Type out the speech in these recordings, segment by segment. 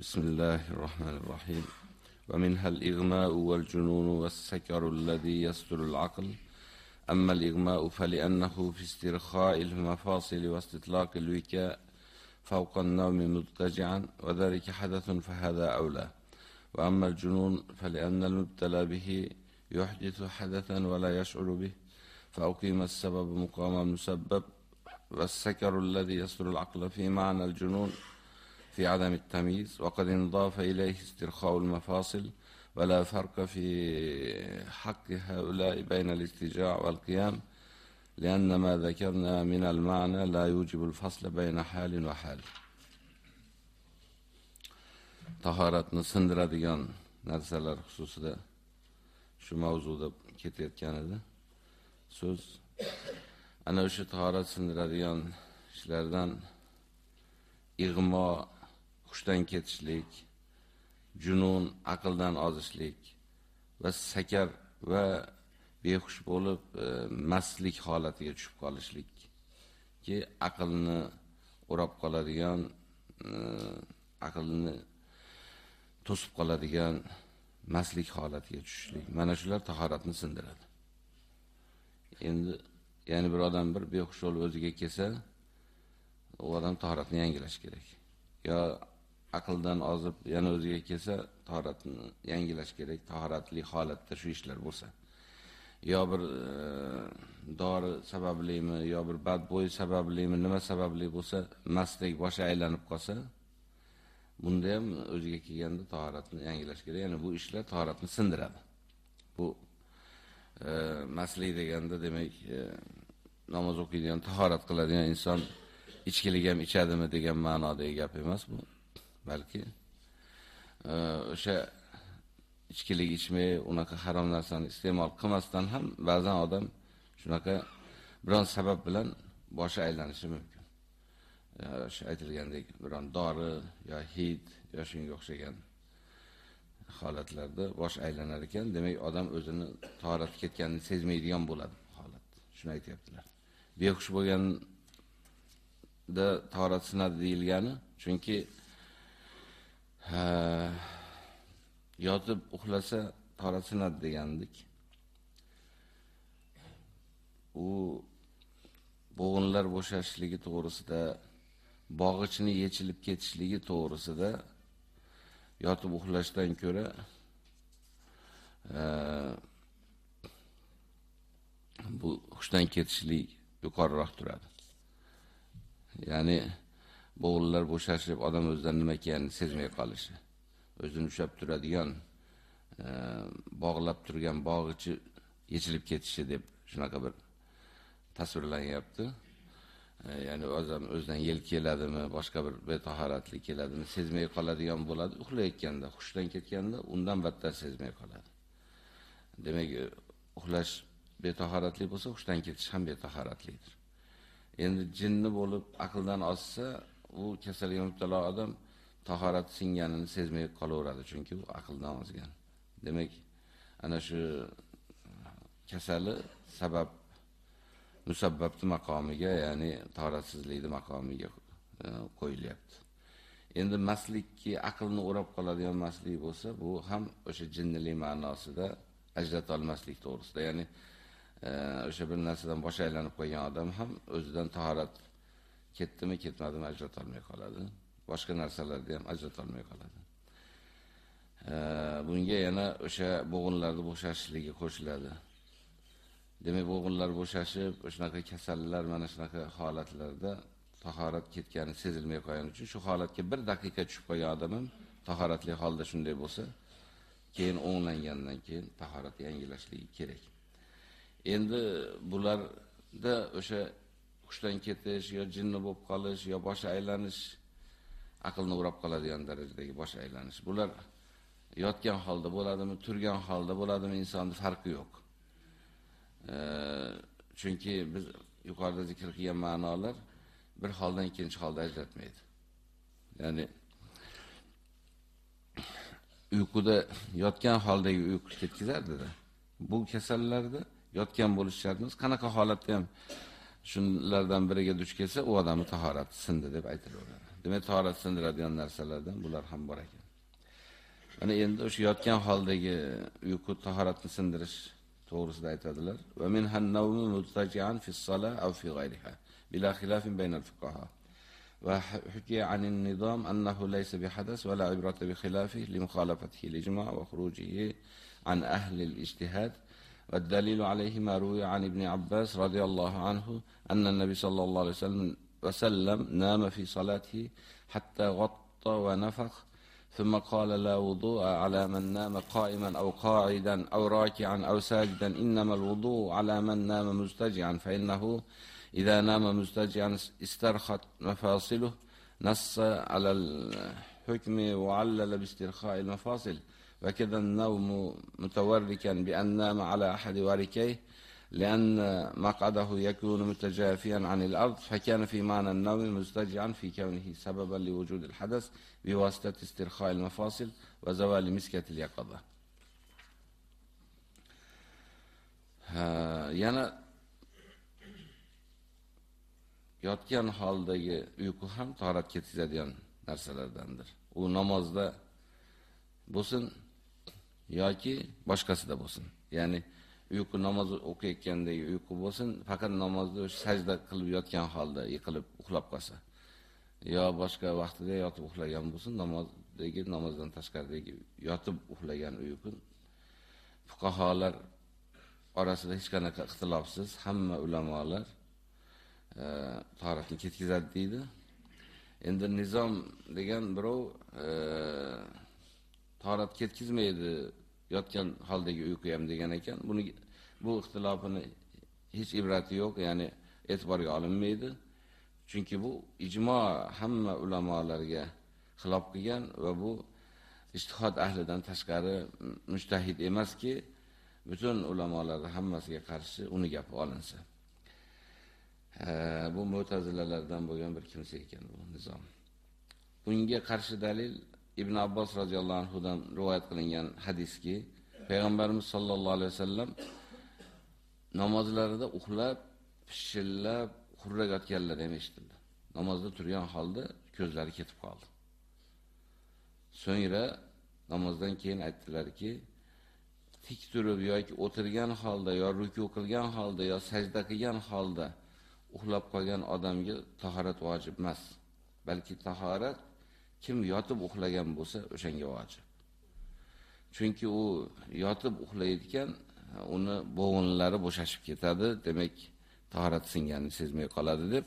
بسم الله الرحمن الرحيم. ومنها الإغماء والجنون والسكر الذي يستر العقل. أما الإغماء فلأنه في استرخاء المفاصل واستطلاق الوكاء فوق النوم مضطجعا وذلك حدث فهذا أولى. وأما الجنون فلأن المبتلى به يحدث حدثا ولا يشعر به فأقيم السبب مقام المسبب والسكر الذي يسر العقل في معنى الجنون في عدم التمييز وقد انضاف إليه استرخاء المفاصل ولا فرق في حق هؤلاء بين الاستجاع والقيام لأن ما ذكرنا من المعنى لا يوجب الفصل بين حال وحال tahoratni sindiradigan narsalar xususida shu mavzuda ketayotgan edi. So'z ana o'sha tahorat sindiradigan ishlardan ig'mo, hushdan ketishlik, junun, aqldan ozishlik va sakar va behush bo'lib e, maslik holatiga tushib qolishlik ki aqlni o'rab qoladigan e, aqlni to'sib qoladigan maslik holatiga tushishlik. Mana shular tahoratni sindiradi. Endi ya'ni bir odam bir behush bo'lib o'ziga kelsa, u odam tahoratni yangilash kerak. Yo aqldan ozib yana o'ziga kelsa, tahoratni yangilash kerak, tahoratli holatda shu ishlar bo'lsa. Yo bir e, dori sabablimi, yo bir badbo'y sabablimi, nima sababli bo'lsa, mastlik boshi aylanib qolsa, bunda ham o'ziga kelganda tahoratni yangilash kerak. Ya'ni bu ishlar tahoratni sindiradi. Bu e, maslik deganda demak, e, namoz o'qiydigan, tahorat qiladigan inson ichkilik ham ichadimi degan ma'nodagi gap emas bu. Balki o'sha ichkilik ichmay, unaqa harom narsani iste'mol qilmasdan ham ba'zan odam shunaqa biron sabab bilan boshi aylanishi mumkin. O'sha aytilgandek biron dori yo hid yo shunga o'xshagan holatlarda bosh aylanar ekan, demak odam o'zini tahorat ketganini sezmaydigan bo'ladi holat. Shuni aytayaptilar. Behush bo'lganda torat sinadi deyilgani, chunki yotib uxlasa torasinadi degandik. U bo'g'inlar bo'shashligi to'g'risida, bog'ichni yechilib ketishligi to'g'risida yotib uxlashdan ko'ra bu hushdan ketishlik yuqoriroq turadi. Ya'ni bo'g'inlar bo'shashib, odam o'zidan nima ekanini sezmay qolishi. O'zini ushab turadigan, e, bog'lab turgan bog'ichi yechilib ketishi deb shunaqa bir tasvirlanyapti. E, ya'ni odam o'zidan yel keladimi, boshqa bir betahoratlik keladimi, sezmay qoladigan bo'ladi. Uxlayotganda, xushdan ketganda undan battar sezmay qoladi. Demak, e, uxlash betahoratlik bo'lsa, xushdan ketish ham betahoratlikdir. Endi jinni bo'lib aqldan ozsa, u kasalga mubtalo odam tahorat singanini sezmay qolaveradi, chunki u aqldan ozgan. Demak, ana shu e, kasali sabab musabbabni maqomiga, ya'ni tahoratsizlikni maqomiga e, qo'yilyapti. Endi maslikki aqlni o'rab qoladigan maslik bo'lsa, bu ham o'sha jinnilik ma'nosida ajrata olmaslik to'g'risida, ya'ni e, o'sha bir narsadan bosh aylanib qo'ygan odam ham o'zidan tahorat ketdimi, ketmadimi ajrata olmay qoladi. Boshqa narsalarni ham ajrata olmay qoladi. Bunga yana o'sha bo'g'inlarni bo'shashishligi qo'shiladi. Demak, bo'g'inlar bo'shashib, shunaqa kasallar mana shunaqa holatlarda tahorat ketgani sezilmay qolgani uchun shu holatga bir daqiqa tushib qolgan odam ham tahoratli holda shunday bo'lsa, keyin o'nglangandan keyin tahorat yangilashligi kerak. Endi bularda o'sha hushdan ketish yo jinni bo'lib qolish yo boshi aylanish aqlni urab qoladigan darajadagi bosh aylanish. Bular yotgan holda bo'ladimi, turgan holda bo'ladimi insonni farqi yo'q. E, chunki biz yuqorida zikr qilgan ma'nolar bir holdan ikkinchi holda ajratmaydi. Ya'ni uyquda yotgan holdagi uyqu ketkazadi-da. Bu kasallarda yotgan bo'lish shart emas, qanaqa holatda ham shunlardan biriga duch kelsa, u odamni tahorati sindi deb aytilaveradi. demak tahorat sindiradigan narsalardan bular ham bor ekan. Mana endi o'sha yotgan holdagi uyqu tahoratni sindirish to'g'risida aytadilar. Va min han-nawmu mutaji'an fi as-salah aw fi ghayriha bila khilafin bayna al-fuqaha. وحكي عن النظام أنه ليس بحدث ولا عبرة بخلافه لمخالفته الإجماع وخروجه عن أهل الاجتهاد والدليل عليه ما روي عن ابن عباس رضي الله عنه أن النبي صلى الله عليه وسلم, وسلم نام في صلاته حتى غطى ونفخ ثم قال لا وضوء على من نام قائما أو قاعدا أو راكعا أو ساجدا إنما الوضوء على من نام مستجعا فإنه إذا نام مستجعا استرخت مفاصله نص على الحكم وعلل باسترخاء المفاصل. وكذا النوم متوركا بأن نام على أحد واركيه لأن مقعده يكون متجافيا عن الأرض فكان في معنى النوم مستجعا في كونه سببا لوجود الحدث بواسطة استرخاء المفاصل وزوال مسكة اليقظة yana yotgan holdagi uyqu ham tahorat ketkazadigan narsalardandir. U namozda bo'lsin yoki boshqasida bo'lsin. Ya'ni uyqu namoz o'qiyotgandagi uyqu bo'lsin, faqat namozda o'sha sajda qilib yotgan holda yiqilib uxlab qolsa. Yo boshqa vaqtida yotib uxlagan bo'lsin, namozdagi namozdan tashqaridagi yotib uxlagan uyqu fuqaholar orasida hech qanaqa ixtilofsiz hamma ulamolar e, tahoratni ketkazadi deydi. Endi nizom degan birov e, tahorat ketkizmaydi yotgan holdagi uyqu ham degan ekan. Buni bu ixtilofini hech ibrati yo'q, ya'ni e'tiborga olinmaydi. Chunki bu ijmo hamma ulamolarga xilof qilgan va bu ijtihod ahlidan tashqari mujtahid emaski, butun ulamolarning hammasiga qarshi uni gapi olinsa. bu Mu'tazilalardan bo'lgan bir kimsa ekan bu nizom. Bunga qarshi dalil Ibn Abbos radhiyallohu anhu dan rivoyat qilingan hadiski payg'ambarimiz sollallohu alayhi vasallam namozlarida uxlab, pishillab, xurrak otganlari ham eshitildi. Namozda turgan holda ko'zlari ketib qoldi. So'ngra namozdan keyin aytdilarki, tik turib yoki o'tirgan holda yo ruku qilgan holda yo sajda qilgan holda uxlab qolgan odamga tahorat vojib emas, balki tahorat kim yotib uxlagan bo'lsa, o'shanga vojib. Chunki u yotib uxlayotgan uni bo'g'inlari bo'shashib ketadi, demak, tahorat singanini sezmay qoladi deb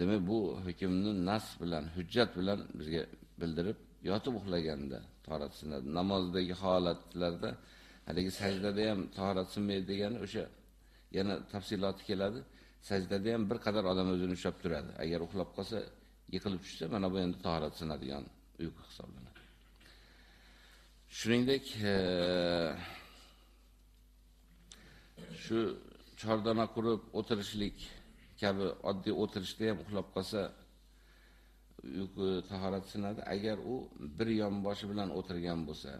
demak bu hukmni nas bilan, hujjat bilan bizga bildirib, yotib uxlaganda tahorat sinadi. Namozdagi holatlarda haligi sajdada ham tahorat sinmaydi degani o'sha yana tafsiloti keladi. Sajdada ham bir qadar odam o'zini ushlab turadi. Agar uxlab qolsa, yiqilib tushsa, mana bu endi tahorat sinadigan uyqu hisoblanadi. Shuningdek, e, shu chordana qurib o'tirishlik kabi oddiy o'tirishda ham uxlab qolsa uyqu tahorat sinadi. Agar u bir yonboshi bilan o'tirgan bo'lsa,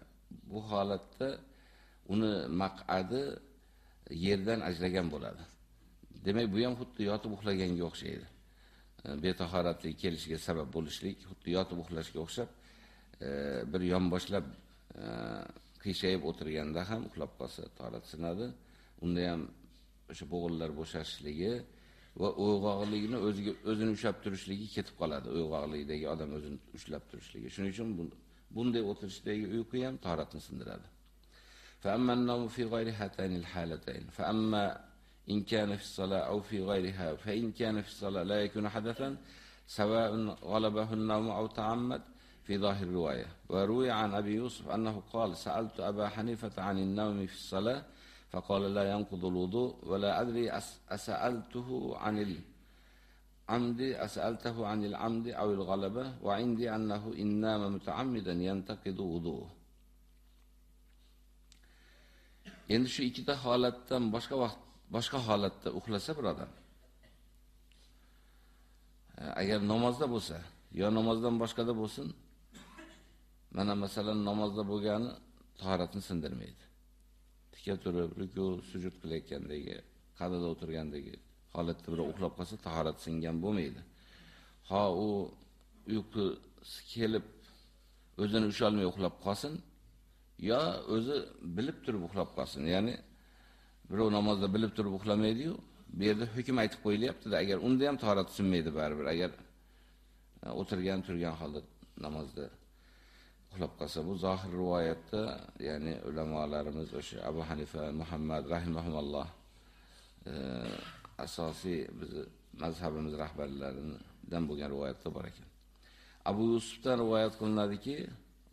bu holatda uni maq'adi yerdan ajragan bo'ladi. Demak, bu ham xuddi yotib uxlaganga o'xshaydi. E, betahoratlik kelishiga sabab bo'lishlik, xuddi yotib uxlashga o'xshab, e, bir yonboshlab e, qiyshayib o'tirganda ham uxlab qolsa tahorat sinadi. Unda ham o'sha bo'g'inlar bo'shashligi va uyg'oqligini o'ziga o'zini ushlab turishligi ketib qoladi. Uyg'oqlikdagi odam o'zini ushlab turishligi. Shuning uchun bunday o'tirishdagi uyqu ham tahoratni sindiradi. Fa amman في غير هاتين الحالتين فأما إن كان في الصلاة أو في غيرها فإن كان في الصلاة لا يكون حدثا سواء غلبه النوم أو تعمد في ظاهر الرواية. وروي عن أبي يوسف أنه قال سألت أبا حنيفة عن النوم في الصلاة فقال لا ينقض الوضوء ولا أدري أسألته عن العمد أسألته عن العمد أو الغلبة وعندي أنه إن نام متعمدا ينتقض وضوءه. Endi shu ikkita holatdan boshqa vaqt boshqa holatda uxlasa bir odam. E, agar namozda bo'lsa yo namozdan boshqada bo'lsin mana masalan namozda bo'lgani tahoratni sindirmaydi. Tika turib ruku sujud qilayotgandagi qadada o'tirgandagi holatda bir uxlab qolsa tahorat singan bo'lmaydi. Ha u uyqusi kelib o'zini ushalmay uxlab qolsin, yo o'zi bilib turib uxlab qolsin. Ya'ni birov namozda bilib turib uxlamaydi-yu, bu yerda hukm aytib qo'yilyapti-da, agar unda ham tahorat tushmaydi baribir. Agar e, o'tirgan turgan holda namozda uxlab qolsa, bu zohir rivoyatda, ya'ni ulamolarimiz o'sha Abu Hanifa, Muhammad rahimahumulloh e, asosiy bizning mazhabimiz rahbarlaridan bo'lgan rivoyatda bor ekan. Abu Yusufdan rivoyat qilinadiki,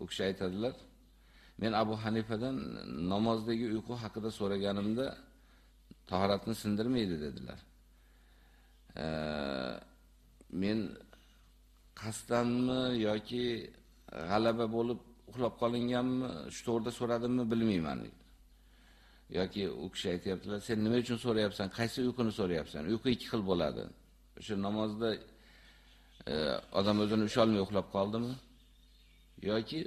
u kishi aytadilar, men Abu Hanifadan namozdagi uyqu haqida so'raganimda tahoratni sindirmaydi dedilar. E, men qasdanmi yoki g'alaba bo'lib uxlab qolinganmi, shu to'g'rida so'radimmi bilmayman. yoki u kishi aytayaptilar, sen nima uchun so'rayapsan? Qaysi uyquni so'rayapsan? Uyqu ikki xil bo'ladi. O'sha namozda e, odam o'zini ushalmay uxlab qoldimi? yoki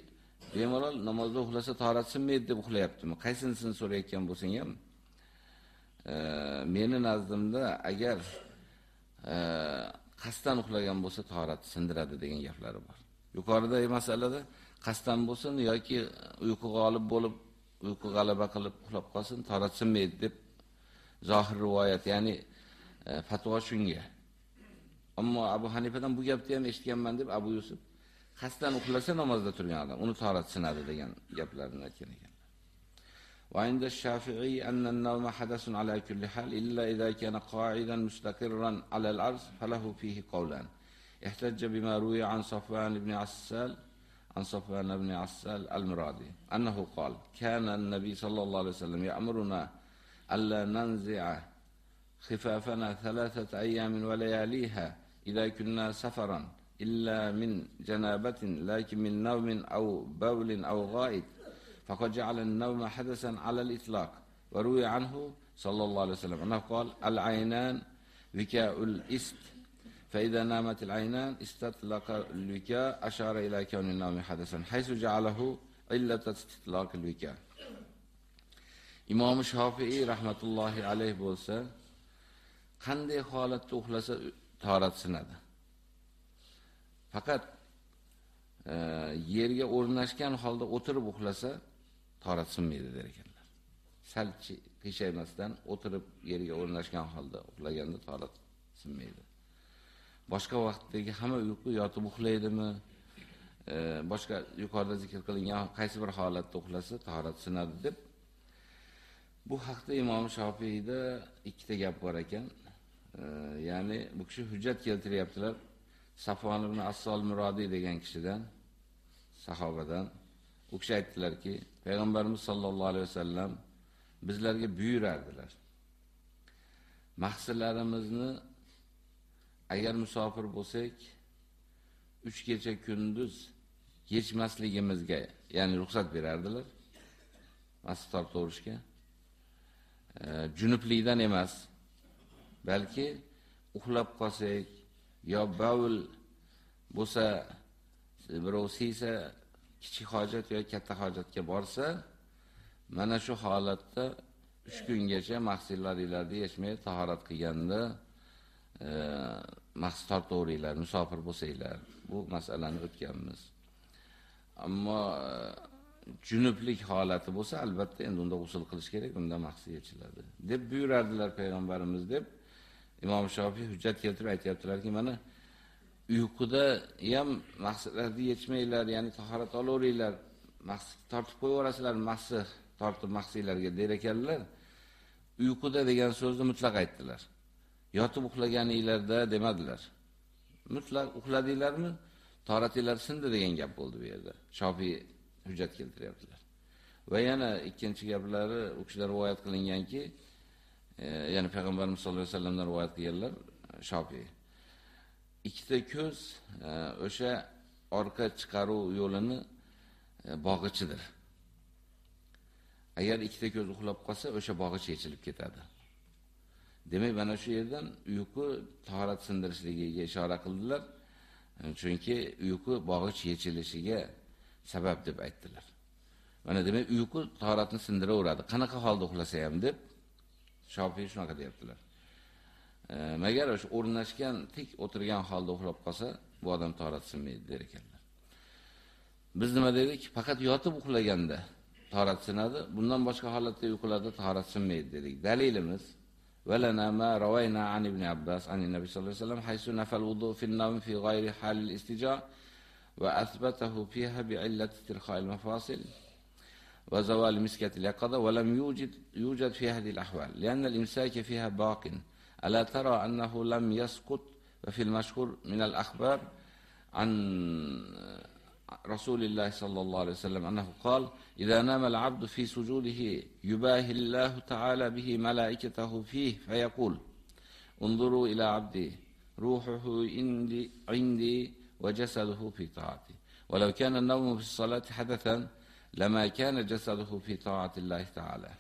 bemalol namozda uxlasa tahorat sinmaydi deb uxlayaptimi? Qaysinisini so'rayotgan bo'lsang ham, e, meni nazdimda agar e, qasdan uxlagan bo'lsa tahorat sindiradi degan gaplari bor. Yuqoridagi masalada qasdan bo'lsin yoki uyqu g'olib bo'lib, uyqu g'alaba qilib uxlab qolsin, tahorat sinmaydi deb zohir rivoyat, ya'ni e, fatvo shunga. Ammo Abu Hanifadan bu gapni ham eshitganman deb Abu Yusuf qasdan uxlasa namozda turgan odam, uni tahorat sinadi degan gaplarni aytgan ekan. وعند الشافعي أن النوم حدث على كل حال إلا إذا كان قاعدا مستقرا على العرض فله فيه قولان. احتج بما روي عن صفوان بن عسال عن صفوان بن عسال المرادي أنه قال كان النبي صلى الله عليه وسلم يأمرنا ألا ننزع خفافنا ثلاثة أيام ولياليها إذا كنا سفرا إلا من جنابة لكن من نوم أو بول أو غائط فقد جعل النوم حدثا على الإطلاق وروي عنه صلى الله عليه وسلم أنه قال العينان وكاء الإست فإذا نامت العينان استطلق الوكاء أشار إلى كون النوم حدثا حيث جعله علة استطلاق الوكاء İmam Şafii rahmetullahi aleyh bo'lsa, qanday holatda uxlasa tahorat sinadi. Faqat e, yerga o'rnashgan holda o'tirib uxlasa tahorat sinmaydi der ekanlar. Sal qiyshaymasdan o'tirib yerga o'rnashgan holda uxlaganda tahorat sinmaydi. boshqa vaqtdagi hamma uyqu yotib uxlaydimi? E, boshqa yuqorida zikr qilingan qaysi bir holatda uxlasa tahorat sinadi deb bu haqda Imom Shofiyda ikkita gap bor ekan. E, ya'ni bu kishi hujjat keltiryaptilar. Safvon ibn Assol Murodiy degan kishidan, sahobadan u kishi aytdilarki, payg'ambarimiz sollallohu alayhi vasallam bizlarga buyurardilar. Mahsullarimizni agar musofir bo'lsak, 3 kecha kunduz yechmasligimizga, ya'ni ruxsat berardilar. Mastor to'rishga. E, junublikdan emas, balki uxlab qolsak yo bavul bo'lsa, birov siysa, kichik hojat yoki katta hojatga borsa, mana shu holatda 3 kungacha mahsullaringlarni yechmay tahorat qilganda e, mahs tortaveringlar, musofir bo'lsanglar. Bu masalani o'tganmiz. Ammo e, junublik holati bo'lsa, albatta endi unda g'usl qilish kerak, unda mahs yechiladi. deb buyurardilar payg'ambarimiz deb Imom Shofiy hujjat keltirib aytayaptilarki, mana uyquda ham maqsadlarni yechmanglar, ya'ni tahorat olaveringlar, maqsad tortib qo'yaverasizlar, maqsad tortib maqsadlarga der ekanlar. Uyquda degan so'zni mutlaq aytdilar. yotib uxlaganinglarda demadilar. Mutlaq uxladinglarmi? Toratinglar sindi degan gap bo'ldi bu yerda. Shofiy hujjat keltiryaptilar. Va yana ikkinchi gaplari u kishilar rivoyat qilinganki, e, ya'ni payg'ambarimiz sollallohu alayhi vasallamdan rivoyat qilganlar Shofiy. Ikkita ko'z e, o'sha orqa chiqaruv yo'lini e, bog'ichidir. Agar ikkita ko'z uxlab qolsa, o'sha bog'ich yechilib ketadi. Demak, mana shu yerdan uyqu tahorat sindirishligiga ishora qildilar. E, chunki uyqu bog'ich yechilishiga sabab deb aytdilar. Mana demak, uyqu tahoratni sindiraveradi. Qanaqa holda uxlasa ham deb Shofiy shunaqa deyaptilar. Magar o'sha o'rnashgan, tik o'tirgan holda uxlab qolsa, bu odam tahorat sinmaydi der ekanlar. Biz nima dedik? Faqat yotib uxlaganda tahorat sinadi. Bundan boshqa holatda uyqularda tahorat sinmaydi dedik. Dalilimiz ولنا ما روينا عن ابن عباس عن النبي صلى الله عليه وسلم حيث نفى الوضوء في النوم في غير حال الاستجاء وأثبته فيها بعلة استرخاء المفاصل وزوال مسكة اليقظة ولم يوجد يوجد في هذه الأحوال لأن الإمساك فيها باق ألا ترى أنه لم يسقط وفي المشهور من الأخبار عن رسول الله صلى الله عليه وسلم أنه قال إذا نام العبد في سجوده يباهي الله تعالى به ملائكته فيه فيقول انظروا إلى عبدي روحه عندي, عندي وجسده في طاعتي. ولو كان النوم في الصلاة حدثا لما كان جسده في طاعة الله تعالى.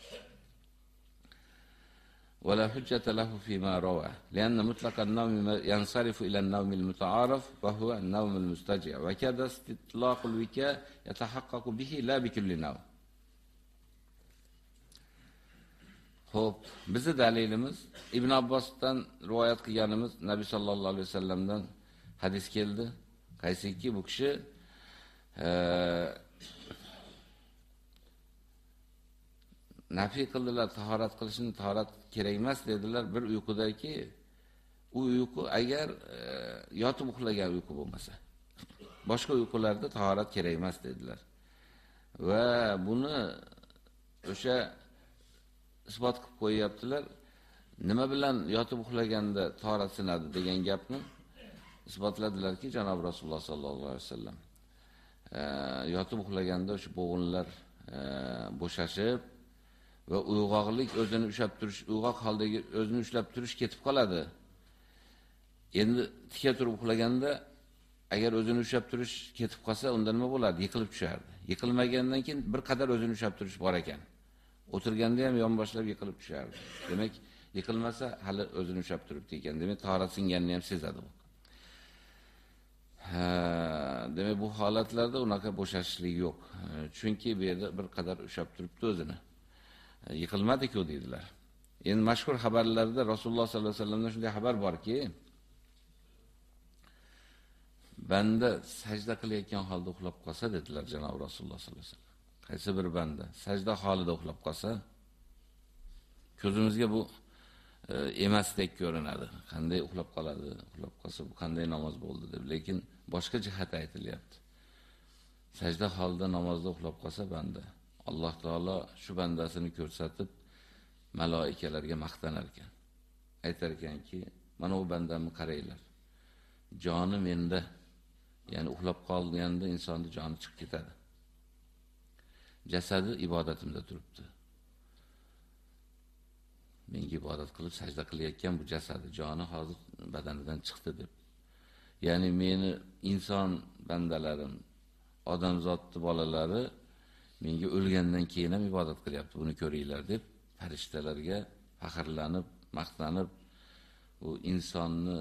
ولا حجة له فيما روى لأن مطلق النوم ينصرف إلى النوم المتعارف وهو النوم المستجع وكذا استطلاق الوكاء يتحقق به لا بكل نوم Xo'p, bizi dalilimiz Ibn Abbosdan rivoyat qilganimiz Nabiy sallallohu alayhi vasallamdan hadis keldi. Qaysiki bu kishi nafiy qildilar tahorat qilishni tahorat kerak emas dedilar bir uyqudagi u uyqu agar e, yotib uxlagan uyqu bo'lmasa boshqa uyqularda tahorat kerak emas dedilar. Va buni o'sha isbot qilib qo'yyaptilar nima bilan yotib uxlaganda tahorat sinadi degan gapni isbotladilarki janob rasululloh sollallohu alayhi vasallam e, yotib uxlaganda o'sha bo'g'inlar e, bo'shashib va uyg'oqlik o'zini ushlab turish, uyg'oq holdagi o'zini ushlab turish ketib qoladi. Endi tika turib uxlaganda agar o'zini ushlab turish ketib qolsa, unda nima bo'ladi? Yiqilib tushardi. Yiqilmagandan keyin bir qadar o'zini ushlab turish bor ekan. O'tirganda ham yonboshlab yiqilib tushardi. Demak, yiqilmasa hali o'zini ushlab turibdi ekan. Demak, tahorat singanini ham sezadi bu. Ha, demak bu holatlarda unaqa bo'shashlik yo'q. Chunki bu yerda bir qadar ushlab turibdi o'zini. Yiqilmadi-ku dedilar. Endi mashhur xabarlarda Rasululloh sollallohu alayhi vasallamdan shunday xabar borki, banda sajda qilayotgan holda uxlab qolsa dedilar janob Rasululloh sollallohu alayhi vasallam. Qaysi bir banda sajda holida uxlab qolsa, ko'zimizga bu e, emasdek ko'rinadi. Qanday uxlab qoladi, uxlab qolsa bu qanday namoz bo'ldi deb, lekin boshqa jihat aytilyapti. Sajda holida namozda uxlab qolsa banda Alloh taolo shu bandasini ko'rsatib malaikalarga maqtanar ekan. Aytar ekanki, mana u bandamni qaranglar. Joni menda, ya'ni uxlab qolganda insonni joni chiqib ketadi. Jasadi ibodatimda turibdi. Menga ibodat qilib sajda qilayotgan bu jasadi, joni hozir badanidan chiqdi deb. Ya'ni meni inson bandalarim, odamzotning bolalari menga o'lgandan keyin ham ibodat qilyapti, buni ko'ringlar deb farishtalarga faxrlanib, maqtanib, u insonni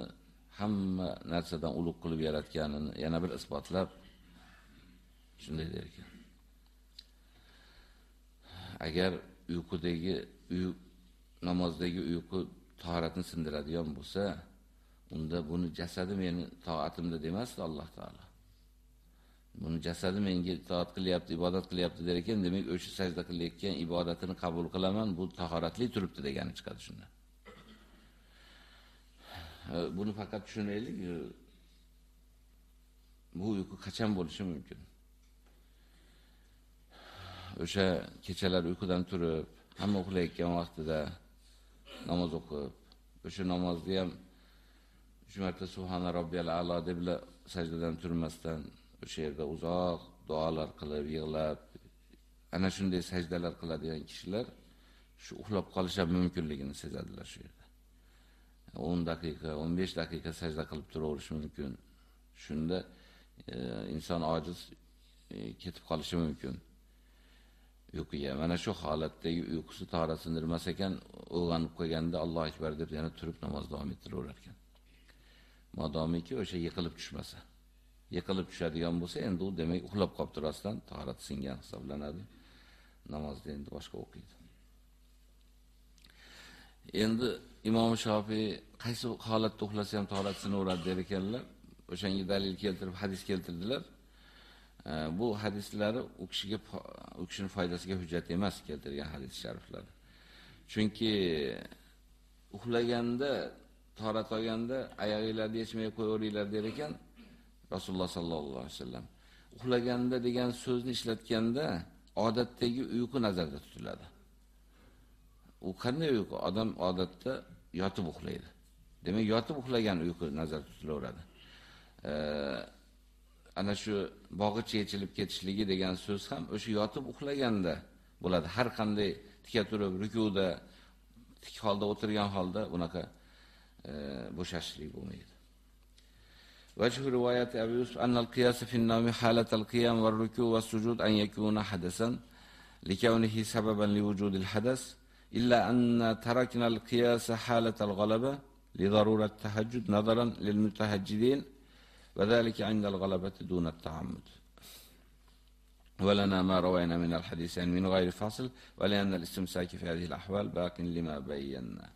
hamma narsadan ulug' qilib yaratganini yana bir isbotlab shunday der ekan. Agar uyqudagi uy namozdagi uyqu toratni sindiradigan bo'lsa, unda buni jasadi meni toatimda demasdi Alloh taolo. Buni jasadi menga itoat qilyapti, ibodat qilyapti der ekan, demak o'sha sajda qilayotgan ibodatini qabul qilaman, bu tahoratli turibdi degani chiqadi shundan. Buni faqat tushunaylik. E, bu uyqu qachon bo'lishi mumkin? O'sha kechalar uyqudan turib, hamma uxlayotgan vaqtida namoz o'qib, o'sha namozni ham uch marta subhana robbiyal a'lo deb sajdadan turmasdan o'sha yerda uzoq duolar qilib, yig'lab, ana shunday sajdalar qiladigan kishilar shu uxlab qolishi mumkinligini sezadilar shu yerda. 10 daqiqa, 15 daqiqa sajda qilib turaverish mumkin. Shunda e, inson ojiz e, ketib qolishi mumkin. Uyquga mana shu holatdagi uyqusi tora sindirmas ekan, uyg'onib qolganda Alloh akbar deb yana turib namoz davom ettiraverar ekan. Modomiki o'sha yiqilib tushmasa. Yiqilib tushadigan bo'lsa, endi u demak uxlab qolib turasdan tahorat singan hisoblanadi. Namozni endi boshqa o'qiydi. Endi Imom Shofiy qaysi holatda uxlasa ham tahorat sinaveradi der ekanlar. o'shanga dalil keltirib hadis keltirdilar. Bu hadislari u kishiga u kishining foydasiga hujjat emas keltirgan hadis shariflar. Chunki uxlaganda, tahorat olganda oyog'inglarni yechmay qo'yaveringlar der ekan Rasululloh sallallohu alayhi vasallam. Uxlaganda degan so'zni ishlatganda odatdagi uyqu nazarda tutiladi. U qanday uyqu? Odam odatda yotib uxlaydi. Demak, yotib uxlagan uyqu nazarda tutilaveradi. ana shu bog'i yechilib ketishligi degan so'z ham o'sha yotib uxlaganda bo'ladi. Har qanday tika turib rukuda tik holda o'tirgan holda bunaqa bo'shashlik bo'lmaydi. وجه رواية أبي يوسف أن القياس في النوم حالة القيام والركوع والسجود أن يكون حدثا لكونه سببا لوجود الحدث إلا أن تركنا القياس حالة الغلبة لضرورة التهجد نظرا للمتهجدين وذلك عند الغلبة دون التعمد. ولنا ما روينا من الحديثين من غير فاصل ولأن الاستمساك في هذه الأحوال باق لما بينا.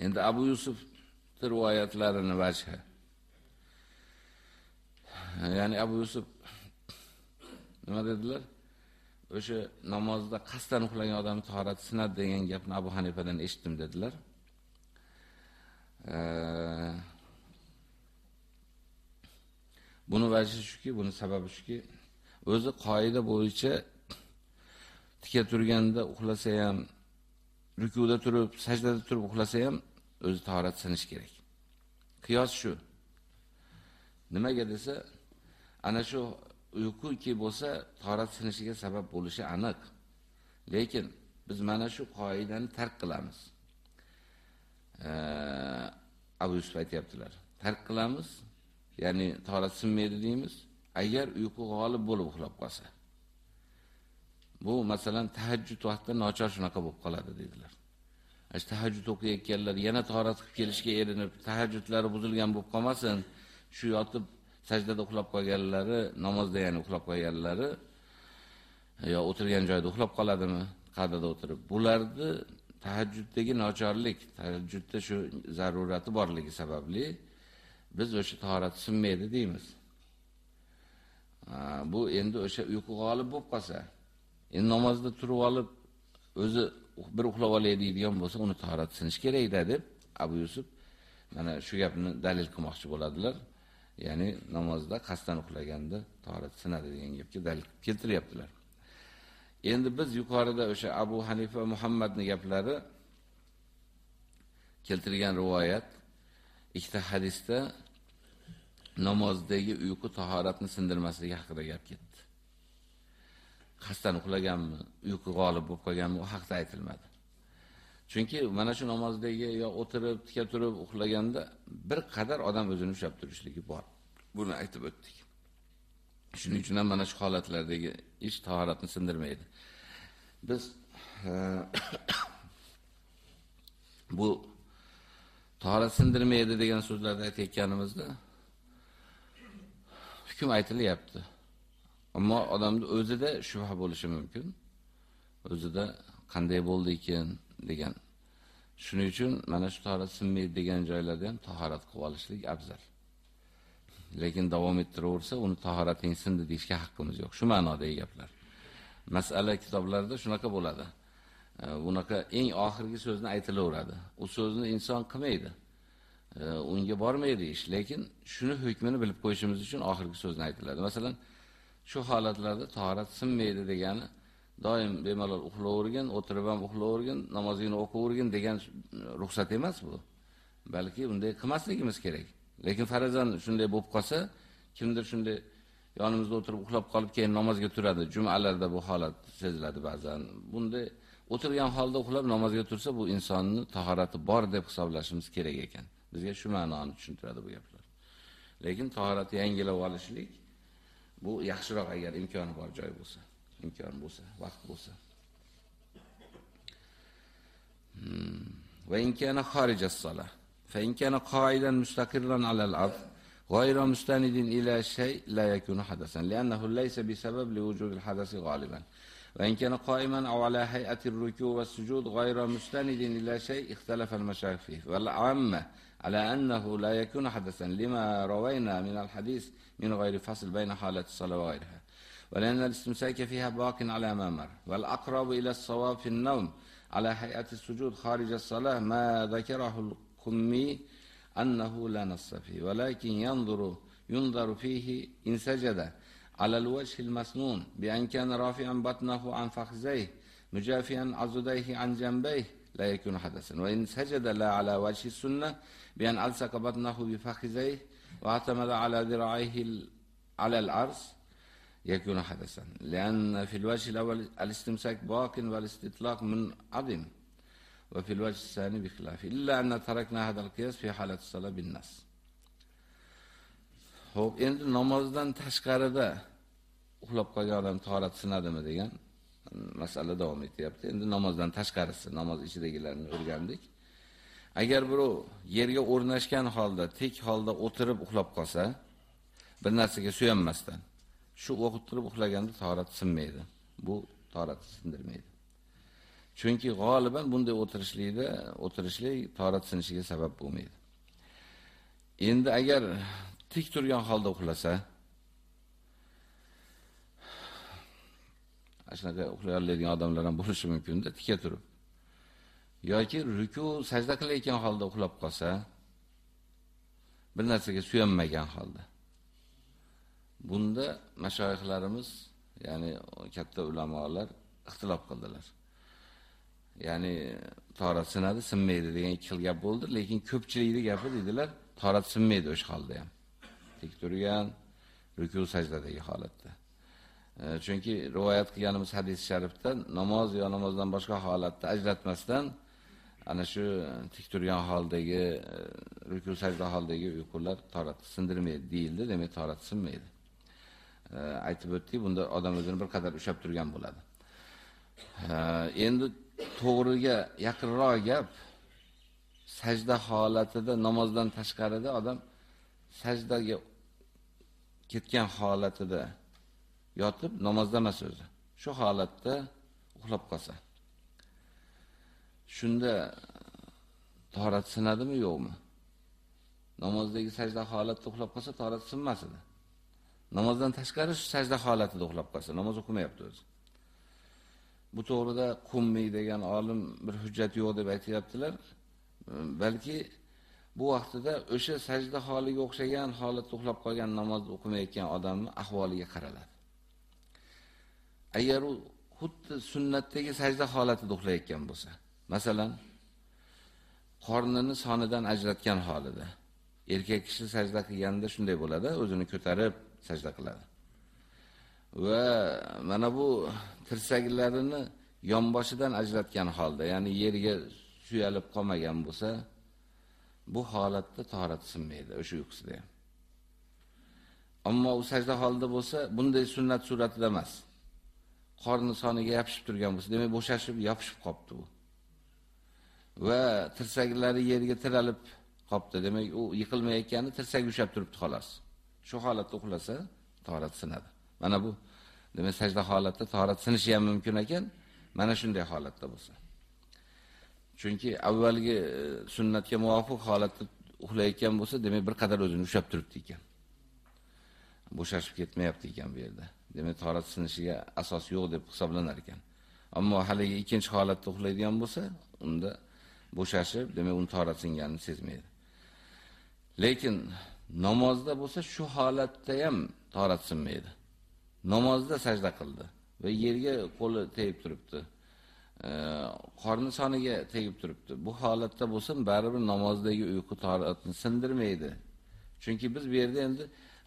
عند أبو يوسف rivoyatlarini vajhi. Ya'ni Abu Yusuf nima dedilar? O'sha namozda qasdan uxlagan odam tahorat sinad degan gapni Abu Hanifadan eshitdim dedilar. Buni vajhi shuki, buni sababi shuki, o'zi qoida bo'yicha tika turganda uxlasa ham, rukuda turib, sajdada turib uxlasa ham o'zi tahorat sinish kerak. Qiyos shu. Nimaga desa, ana shu uyquki bo'lsa, tahorat sinishiga sabab bo'lishi aniq. Lekin biz mana shu qoidani tark qilamiz. Abu Yusuf aytibdilar. Tark qilamiz, ya'ni tahorat sinmaydi deymiz, agar uyqu g'olib bo'lib uxlab qolsa. Bu masalan tahajjud vaqtida nochor shunaqa bo'lib qoladi dedilar. Işte, tahajjud o'qiyotganlar yana tahorat qilib kelishga erinib, tahajjudlari buzilgan bo'lib qolmasin, shu yotib sajdada uxlab qolganlari, namozda ya'ni uxlab qolganlari yo o'tirgan joyda uxlab qoladimi, qadada o'tirib. Bularni tahajjuddagi nochorlik, tahajjudda shu zarurati borligi sababli biz o'sha tahorat sinmaydi deymiz. Bu endi o'sha uyqu g'olib bo'lib qolsa, endi namozda turib olib o'zi bir uxlab olay deydigan bo'lsa, uni tahorat sinish kerak deb Abu Yusuf mana shu gapni dalil qilmoqchi bo'ladilar. Ya'ni namozda qasdan uxlaganda tahorat sinadi degan gapga dalil keltiryaptilar. Endi biz yuqorida o'sha Abu Hanifa Muhammadning gaplari keltirgan rivoyat ikkita hadisda namozdagi uyqu tahoratni sindirmasligi haqida gap ketdi. Qasdan uxlaganmi, uyqu g'olib bo'lib qolganmi, u haqda aytilmadi. Chunki mana shu namozdagi yo o'tirib, tika turib uxlaganda bir qadar odam o'zini ushlab turishligi bor. Buni aytib o'tdik. Shuning uchun ham mana shu holatlardagi ish tahoratni sindirmaydi. Biz e, bu tahorat sindirmaydi degan so'zlarni aytayotganimizda hukm aytilyapti. Ammo odamni o'zida shubha bo'lishi mumkin. O'zida qanday bo'ldi ekan degan. Shuning uchun mana shu tahorat sinmaydi degan joylarda ham tahorat qilib olishlik afzal. Lekin davom ettiraversa, uni tahorating sindi deyishga haqqimiz yo'q. Shu ma'nodagi e gaplar. Masala kitoblarda shunaqa bo'ladi. E, Bunaqa eng oxirgi so'zni aytilaveradi. U so'zni inson qilmaydi. E, unga bormaydi ish, lekin shuni hukmini bilib qo'yishimiz uchun oxirgi so'zni aytiladi. Masalan, shu holatlarda tahorat sinmaydi degani doim bemalol uxlavergan, o'tirib ham uxlavergan, namozingni o'qivergin degan ruxsat emas bu. Balki bunday qilmasligimiz kerak. Lekin farazan shunday bo'lib qolsa, kimdir shunday yonimizda o'tirib uxlab qolib keyin namozga turadi. Jumalarda bu holat seziladi ba'zan. Bunday o'tirgan holda uxlab namozga tursa, bu insonning tahorati bor deb hisoblashimiz kerak ekan. Bizga shu ma'noni tushuntiradi bu gaplar. Lekin tahorati yangilab olishlik bu yaxshiroq agar imkoni bor joy bo'lsa, imkon bo'lsa, vaqt bo'lsa. Va in kana xarijas salah fa in kana qa'idan mustaqirran 'ala al-ard غير مستند إلى شيء لا يكون حدثا لأنه ليس بسبب لوجود الحدث غالبا وإن كان قائما أو على هيئة الركوع والسجود غير مستند إلى شيء اختلف المشايخ فيه والعامة على أنه لا يكون حدثا. لما روينا من الحديث من غير فصل بين حالة الصلاة وغيرها. ولأن الاستمساك فيها باق على ما مر. والأقرب إلى الصواب في النوم على هيئة السجود خارج الصلاة ما ذكره القمي أنه لا نص فيه. ولكن ينظر ينظر فيه إن سجد على الوجه المسنون بأن كان رافعا بطنه عن فخذيه مجافيا عضديه عن جنبيه لا يكون حدثا. وإن سجد لا على وجه السنة بأن ألصق بطنه بفخذيه واعتمد على ذراعيه على العرس يكون حدثا. لأن في الوجه الأول الاستمساك باق والاستطلاق من عظم وفي الوجه الثاني بخلاف. إلا أن تركنا هذا القياس في حالة الصلاة بالنص Xo'p, endi namozdan tashqarida uxlab qolgan odam tahorat degan masala davom etyapti. Endi namozdan tashqarisi, namoz ichidagilarni o'rgandik. Agar birov yerga o'rnashgan holda, tek holda o'tirib uxlab qolsa, bir narsaga suyanmasdan, shu o'tirib uxlaganda tahorat sinmaydi. Bu tahorat sindirmaydi. Chunki g'oliban bunday o'tirishlikda, o'tirishlik tahorat sinishiga sabab bo'lmaydi. Endi agar tik turgan holda uxlasa, shunaqa uxlay oladigan odamlar ham bo'lishi mumkin-da, tika turib. yoki ruku sajda qilayotgan holda uxlab qolsa, bir narsaga suyanmagan holda. Bunda mashoyixlarimiz, ya'ni katta ulamolar ixtilof qildilar. Ya'ni torat sinadi, sinmaydi degan ikki xil gap bo'ldi, lekin ko'pchilikning gapi dedilar, torat sinmaydi o'sha holda ham. Tik turgan ruku sajdadagi holatda. Chunki rivoyat qilganimiz hadis sharifda namoz yo namozdan boshqa holatda ajratmasdan ana shu tik turgan holdagi e, ruku sajda holdagi uyqular tahorat sindirmaydi deyildi, demak torat sinmaydi. Aytib o'tdik, bunda odam o'zini bir qadar ushab turgan bo'ladi. Endi to'g'riga yaqinroq gap sajda holatida namozdan tashqarida odam sajdaga ketgan holatida yotib namozda emas o'zi. Shu holatda uxlab qolsa. Shunda tahorat sinadimi yo'qmi? Namozdagi sajda holatida uxlab qolsa tahorat sinmas edi. Namozdan tashqari shu sajda holatida uxlab qolsa, namoz o'qimayapti o'zi. Bu to'g'rida Qummi degan olim bir hujjat yo'q deb aytayaptilar. Balki bu vaqtida o'sha sajda holiga o'xshagan holatda uxlab qolgan namoz o'qimayotgan odamning ahvoliga qaraladi. Agar u xuddi sunnatdagi sajda holatida uxlayotgan bo'lsa, masalan, qornini sonidan ajratgan holida erkak kishi sajda qilganda shunday bo'ladi, o'zini ko'tarib sajda qiladi. Va mana bu tirsaklarini yonboshidan ajratgan holda, ya'ni yerga suyalib qolmagan bo'lsa, bu holatda tahorat sinmaydi o'sha uyqusida ham. Ammo u sajda holida bo'lsa, bunday sunnat suratida emas. Qorni soniga yopishib turgan bo'lsa, demak bo'shashib, yopishib qopti u. Va tirsaklari yerga tiralib qopti. Demak, u yiqilmayotgani tirsak ushab turibdi xolos. Shu holatda uxlasa, tahorat sinadi. Mana bu demak sajda holatda tahorat sinishi ham mumkin ekan. Mana shunday holatda bo'lsa. Chunki avvalgi e, sunnatga muvofiq holatda uxlayotgan bo'lsa, demak bir qadar o'zini ushab turibdi ekan. Bo'shashib ketmayapti ekan bu yerda. Demak, tahorat sinishiga asos yo'q deb hisoblanar ekan. Ammo haligi ikkinchi holatda uxlaydigan bo'lsa, unda bo'shashib, demak, uni tahorat singanini sezmaydi. Lekin namozda bo'lsa shu holatda ham tahorat sinmaydi. Namozda sajda qildi va yerga qo'li tegib turibdi. qorni soniga tegib turibdi. Bu holatda bo'lsin, baribir namozdagi uyqu tahoratni sindirmaydi. Chunki biz bu yerda endi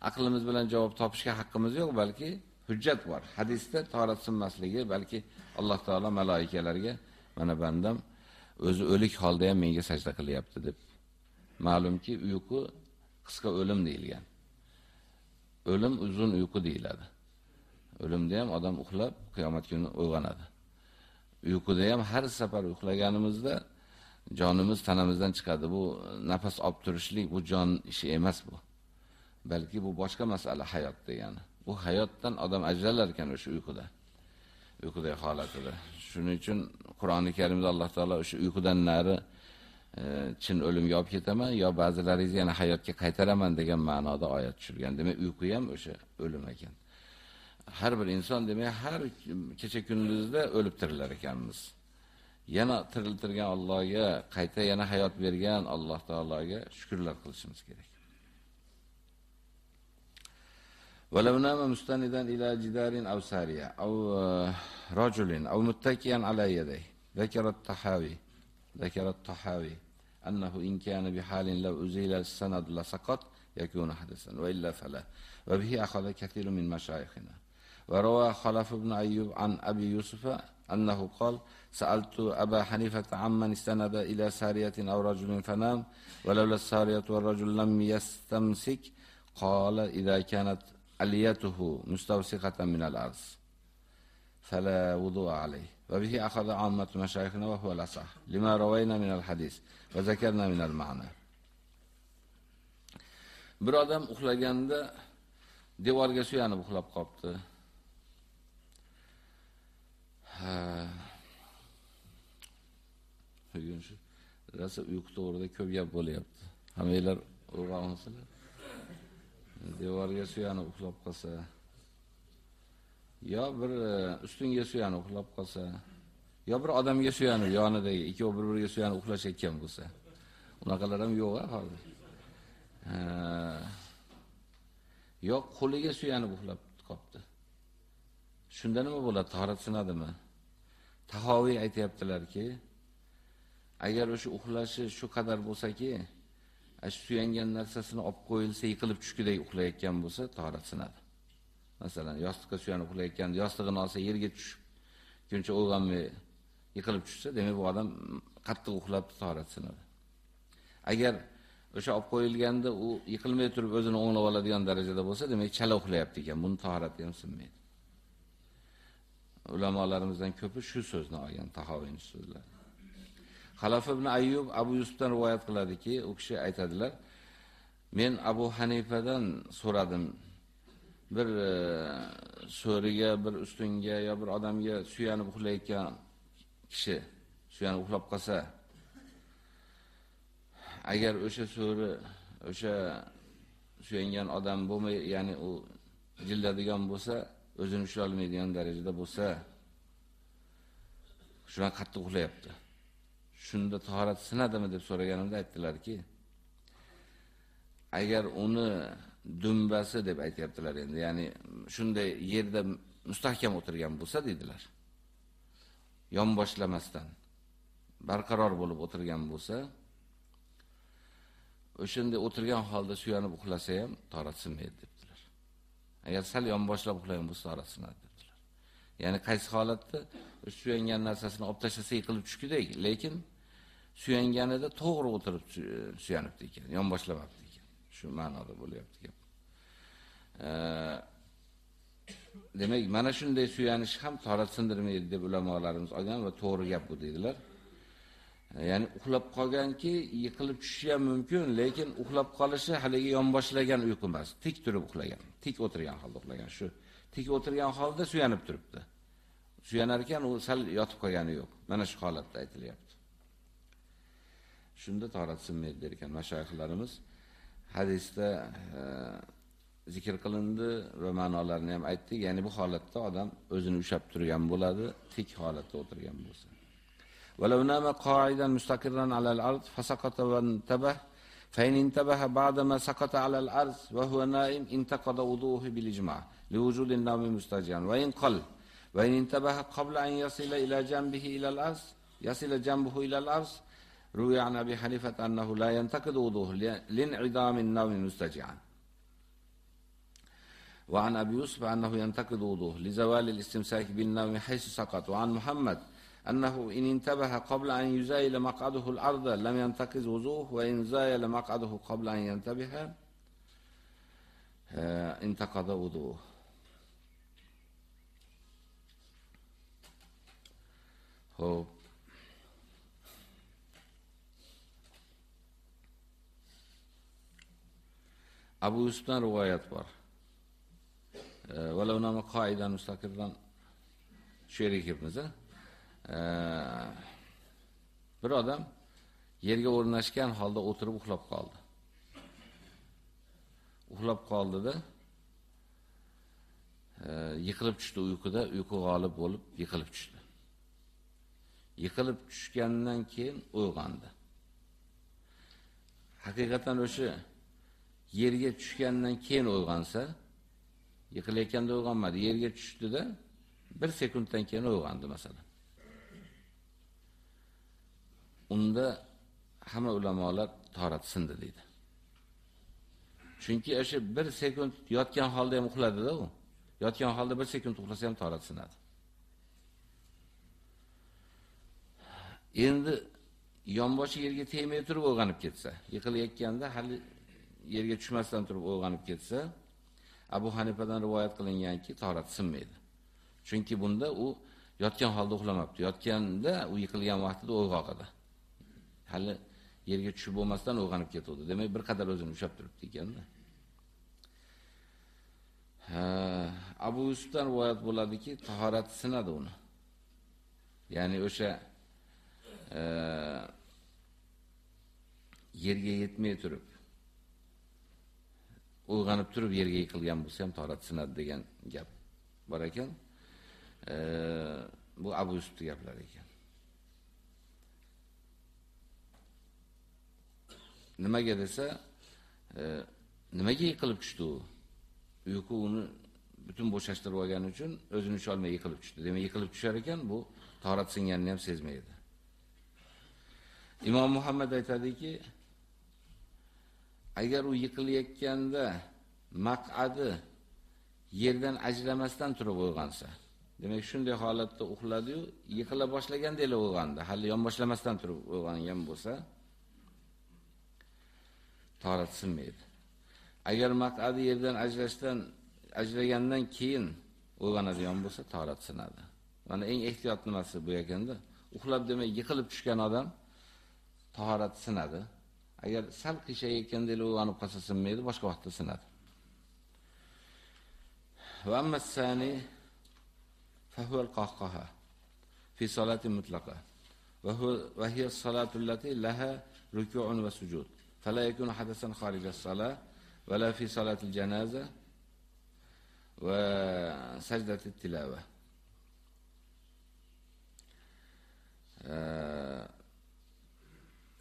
aqlimiz bilan javob topishga haqqimiz yo'q, balki hujjat bor. Hadisda tahorat sinmasligi, balki Alloh taolo malaikalarga mana bandam o'zi o'lik holda ham menga sajda qilyapti deb. Ma'lumki, uyqu qisqa o'lim deyilgan. O'lim uzun uyqu deyiladi. O'limda ham odam uxlab, qiyomat kuni uyg'onadi. Uyquda ham har safar uxlaganimizda jonimiz tanamizdan chiqadi. Bu nafas olib turishlik bu jon ishi emas bu. Balki bu boshqa masala hayot degani. Bu hayotdan odam ajralar ekan o'sha uyquda. Uyquday holatida. Shuning uchun Qur'oni Karimda Alloh taolo o'sha uyqudan nari e, chin o'limga olib ketaman yo ba'zilaringizni yana hayotga qaytaraman degan ma'noda oyat tushirgan. Demak, uyqu ham o'sha o'lim ekan. Har bir inson demak har kecha kunduzda o'lib tirilar ekanmiz. Yana tiriltirgan Allohga, qayta yana hayot bergan Alloh taologa shukrlar qilishimiz kerak. ولو نام مستندا إلى جدار أو سارية أو رجل أو متكئا على يديه. ذكر الطحاوي ذكر الطحاوي أنه إن كان بحال لو أزيل السند لسقط يكون حدثا وإلا فلا. وبه أخذ كثير من مشايخنا. وروى خلف بن أيوب عن أبي يوسف أنه قال سألت أبا حنيفة عمن استند إلى سارية أو رجل فنام ولولا السارية والرجل لم يستمسك قال إذا كانت aliyatuhu mustawsiqatan min al-arz fala wudu'a alayh. Wa bihi akhadha ammat mashayikhina wa huwa al-asah lima rawayna min al-hadis va zakarna min al-ma'na bir odam uxlaganda devorga suyanib uxlab qopti bugun shu? Rosa uyqu to'g'rida ko'p gap bo'lyapti. Hammanglar uyg'onsizlar devorga suyanib uxlab qolsa. Yo bir e, ustunga suyanib uxlab qolsa. Yo bir odamga suyanib yonidagi ikkovi bir-biriga suyanib uxlashayotgan bo'lsa. Unaqalar ham yo'q-a hozir. Yo qo'liga suyanib uxlab qolibdi. Shunda nima bo'ladi? Tahorat sinadimi? Tahoviy aytyaptilarki agar o'sha uxlashi shu qadar bo'lsaki suyangan narsasini olib qo'yilsa yiqilib tushkidek uxlayotgan bo'lsa tahorat sinadi. Masalan, yostiqqa suyanib uxlayotgan, yostig'ini olsa yerga tushib, kuncha uyg'onmay e, yiqilib tushsa, demak bu odam mm, qattiq uxlab tahorat sinadi. Agar o'sha olib qo'yilganda u yiqilmay turib o'zini o'nglab oladigan darajada bo'lsa, demak chala uxlayapti ekan. Buni tahorati ham sinmaydi. Ulamolarimizdan ko'pi shu so'zni olgan, tahoviyning so'zlari. Xalafa ibn Ayyub Abu Yusufdan rivoyat qiladiki, u kishi aytadilar: Men Abu Hanifadan so'radim. Bir e, so'riga, bir ustunga yo bir odamga suyanib uxlayotgan kishi suyanib uxlab qolsa, agar o'sha so'ri o'sha suyangan odam bo'lmay, ya'ni u jildadigan bo'lsa, o'zini ushlay olmaydigan darajada bo'lsa, shuna qattiq uxlayapti. Shunda tahorat sinadimi deb so'raganimda aytdilarki, agar uni dumbasi deb aytyaptilar endi, ya'ni shunday yerda mustahkam o'tirgan bo'lsa dedilar. Yonboshlamasdan barqaror bo'lib o'tirgan bo'lsa, o'shanda o'tirgan holda suyanib uxlasa ham tahorat sinmaydi debdilar. Agar sal yonboshlab uxlagan bo'lsa tahorat sinadi debdilar. Ya'ni qaysi holatda suyangan narsasini olib tashlasa yiqilib tushgudek, lekin suyanganida to'g'ri o'tirib suyanibdi ekan, yonboshlamabdi ekan. Shu ma'noda bo'lyapti gap. Demak, mana shunday suyanish ham tahorat sindirmaydi deb ulamolarimiz olgan va to'g'ri gap bu dedilar. Ya'ni uxlab qolganki, yiqilib tushishi ham mumkin, lekin uxlab qolishi haligi yonboshlagan uyqu emas, tik turib uxlagan, tik o'tirgan holda uxlagan. Shu tik o'tirgan holda suyanib turibdi. Suyanar ekan, u sal yotib qolgani yo'q. Mana shu holatda aytilyapti. shunda tahorat sinmaydi der ekan mashayixlarimiz. Hadisda e, zikr qilindi va ma'nolarini ham aytdik. Ya'ni bu holatda odam o'zini ushab turgan bo'ladi, tik holatda o'tirgan bo'lsa. ولو نام قاعدا مستقرا على الأرض فسقط وانتبه فإن انتبه بعدما سقط على الأرض وهو نائم انتقض وضوءه بالإجماع لوجود النوم مستجعا وإن قل وإن انتبه قبل أن يصل إلى جنبه إلى الأرض يصل جنبه إلى الأرض روي عن أبي حنيفة أنه لا ينتقد وضوه لانعدام النوم مستجعا. وعن أبي يوسف أنه ينتقد وضوه لزوال الاستمساك بالنوم حيث سقط. وعن محمد أنه إن انتبه قبل أن يزايل مقعده الأرض لم ينتقض وضوه وإن زايل مقعده قبل أن ينتبه انتقض وضوه هو Abu Yusufdan rivoyat bor. E, Walau nama qoidan mustaqirdan sherikimiz yerga. Bir odam yerga o'rnashgan holda o'tirib uxlab qoldi. Uxlab qoldida e, yiqilib tushdi uyquda, uyqu g'olib bo'lib yiqilib tushdi. Yiqilib tushgandan keyin uyg'ondi. Haqiqatan o'sha yerga tushgandan keyin uyg'onsa, yiqilayotganda uyg'onmadi, yerga tushdida 1 sekunddan keyin uyg'ondi masalan. Unda hamma ulamolar torat sindi deydi. Chunki o'sha 1 sekund yotgan holda ham uxladi-da u. Yotgan holda 1 sekund uxlasa ham torat sinadi. Endi yonboshi yerga tegmay turib o'g'anib ketsa, yiqilayotganda hali yerga tushmasdan turib uyg'onib ketsa, Abu Hanifadan rivoyat qilinganki, tahorat sinmaydi. Chunki bunda u yotgan holda uxlamabdi. Yotganda u yiqilgan vaqtida uyg'oq edi. Hali yerga tushib bo'lmasdan o'g'anib ketdi. Demak, bir qadar o'zini ushlab turibdi ekanda. Ha, Abu Yusufdan rivoyat bo'ladiki, tahorat sinadi uni. Ya'ni o'sha e, yerga yetmay turib uyg'onib turib yerga yiqilgan bo'lsa ham torat sinadi degan gap bor ekan. E, bu Abu Yusufning gaplari ekan. Nimaga desa, e, nimaga yiqilib tushdi u? Uyqu uni butun bo'shashtirib olgani uchun o'zini usha yiqilib tushdi. Demak, yiqilib tushar ekan, bu torat singanini ham sezmaydi. Imom Muhammad aytadiki, agar u yiqilayotganda maq'adi yerdan ajramasdan turib uyg'onsa, demak shunday holatda uxladi-yu, yiqila boshlaganda uyg'ondi. Hali yonboshlamasdan turib uyg'ongan bo'lsa, tahorat sinmaydi. Agar maq'adi yerdan ajrashdan ajragandan keyin uyg'onadigan bo'lsa, tahorat sinadi. Mana eng ehtiyot nimasi bu ekanda, uxlab demak yiqilib tushgan odam tahorat sinadi. agar sal qiysha ekan deb o'ylanib qolsa sinmaydi, boshqa vaqtda sinadi. Va amma sani فهو القهقهة في صلاة مطلقة. وهو وهي الصلاة التي لها ركوع وسجود فلا يكون حدثا خارج الصلاة ولا في صلاة الجنازة وسجدة التلاوة. آه،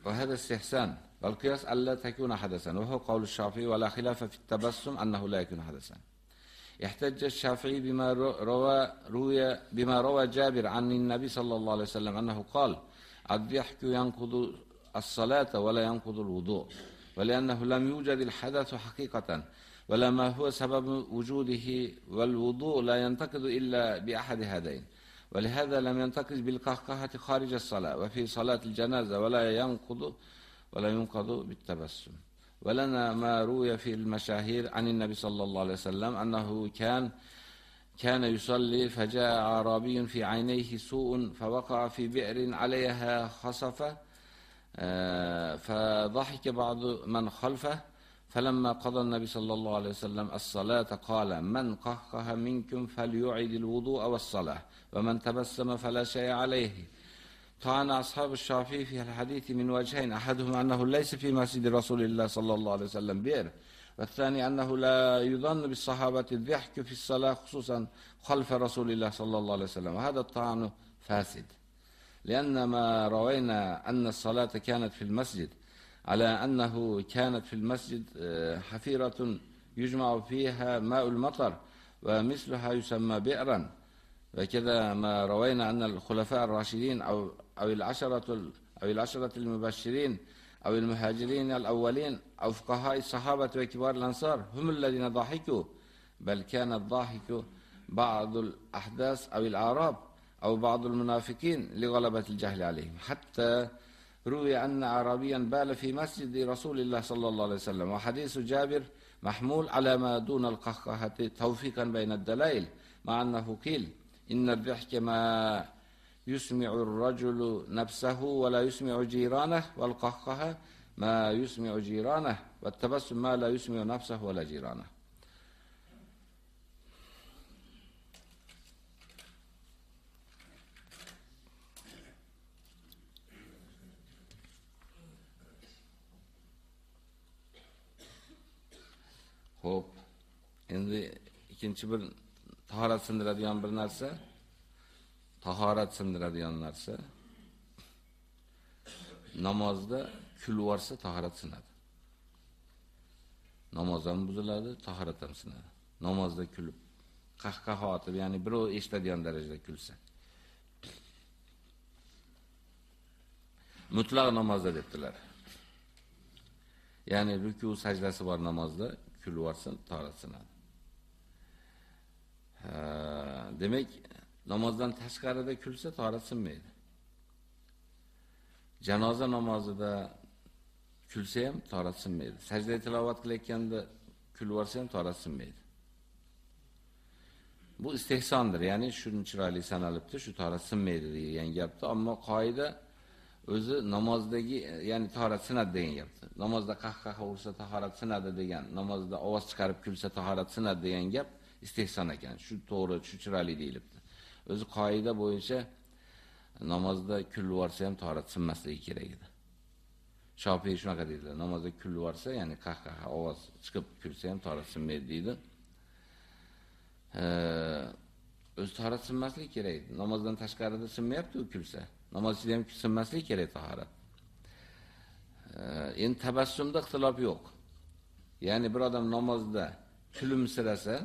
وهذا استحسان. والقياس ألا تكون حدثا وهو قول الشافعي ولا خلاف في التبسم أنه لا يكون حدثا. يحتج الشافعي بما روى روي بما روى جابر عن النبي صلى الله عليه وسلم أنه قال الضحك ينقض الصلاة ولا ينقض الوضوء ولأنه لم يوجد الحدث حقيقة ولا ما هو سبب وجوده والوضوء لا ينتقد إلا بأحد هذين. ولهذا لم ينتقد بالقهقهة خارج الصلاة وفي صلاة الجنازة ولا ينقض ولا ينقض بالتبسم. ولنا ما روي في المشاهير عن النبي صلى الله عليه وسلم أنه كان كان يصلي فجاء عربي في عينيه سوء فوقع في بئر عليها خصفة فضحك بعض من خلفه. فلما قضى النبي صلى الله عليه وسلم الصلاة قال من قهقه منكم فليعيد الوضوء والصلاة ومن تبسم فلا شيء عليه. طعن أصحاب الشافعي في الحديث من وجهين أحدهما أنه ليس في مسجد رسول الله صلى الله عليه وسلم بئر والثاني أنه لا يظن بالصحابة الضحك في الصلاة خصوصا خلف رسول الله صلى الله عليه وسلم. وهذا الطعن فاسد لأن ما روينا أن الصلاة كانت في المسجد على أنه كانت في المسجد حفيرة يجمع فيها ماء المطر ومثلها يسمى بئرا. وكذا ما روينا أن الخلفاء الراشدين أو أو العشرة أو العشرة المبشرين أو المهاجرين الأولين أو فقهاء الصحابة وكبار الأنصار هم الذين ضحكوا. بل كان الضاحك بعض الأحداث أو الأعراب أو بعض المنافقين لغلبة الجهل عليهم. حتى روي أن عربيا بال في مسجد رسول الله صلى الله عليه وسلم وحديث جابر محمول على ما دون القهقهة توفيقا بين الدلائل مع أنه قيل إن الضحك ما yusmi'ur raculu nefsehu ve la yusmi'u ciraneh vel kahkahe ma yusmi'u ciraneh ve tebessüm ma la yusmi'u nefsehu ve la ciraneh. Hop. Endi ikkinchi bir tahorat sindiradigan bir narsa tahorat sindiradigan narsa namozda kulvarsa tahorat sinadi. Namoz ham buziladi, tahorat ham sinadi. Namozda kulib, qahqaha otib, ya'ni birov eshitadigan darajada kulsa. Mutlaq namozda debdilar. Ya'ni ruku sajdasi bor namozda kulvarsa tahorat sinadi. demak, namozdan tashqarida kulsa tahorat sinmaydi. Janoza namozida kulsa ham tahorat sinmaydi. Sajda tilovat qilayotganda kulvarsa ham tahorat sinmaydi. Bu istehsondir, ya'ni shuni chiroyli sanalibdi, shu tahorat sinmaydi degan gapdi, ammo qoida o'zi namozdagi, ya'ni tahorat sinadi degan gapdi. Namozda qahqaha ursa tahorat sinadi degan, namozda ovoz chiqarib kulsa tahorat sinadi degan gap istehson ekan. Shu to'g'ri, shu chiroyli deyilibdi. O'zi qoida bo'yicha namozda kulib yuborsa ham tahorat sinmasligi kerak edi. Shofiy shunaqa deydilar. Namozda kulib yuborsa, ya'ni qahqaha ovoz chiqib kulsa ham tahorat sinmaydi deydi. o'zi tahorat sinmasligi kerak edi. Namozdan tashqarida sinmayapti u kulsa. Namozda ham sinmasligi kerak tahorat. Endi tabassumda ixtilof yo'q. Ya'ni bir odam namozda kulimsirasa,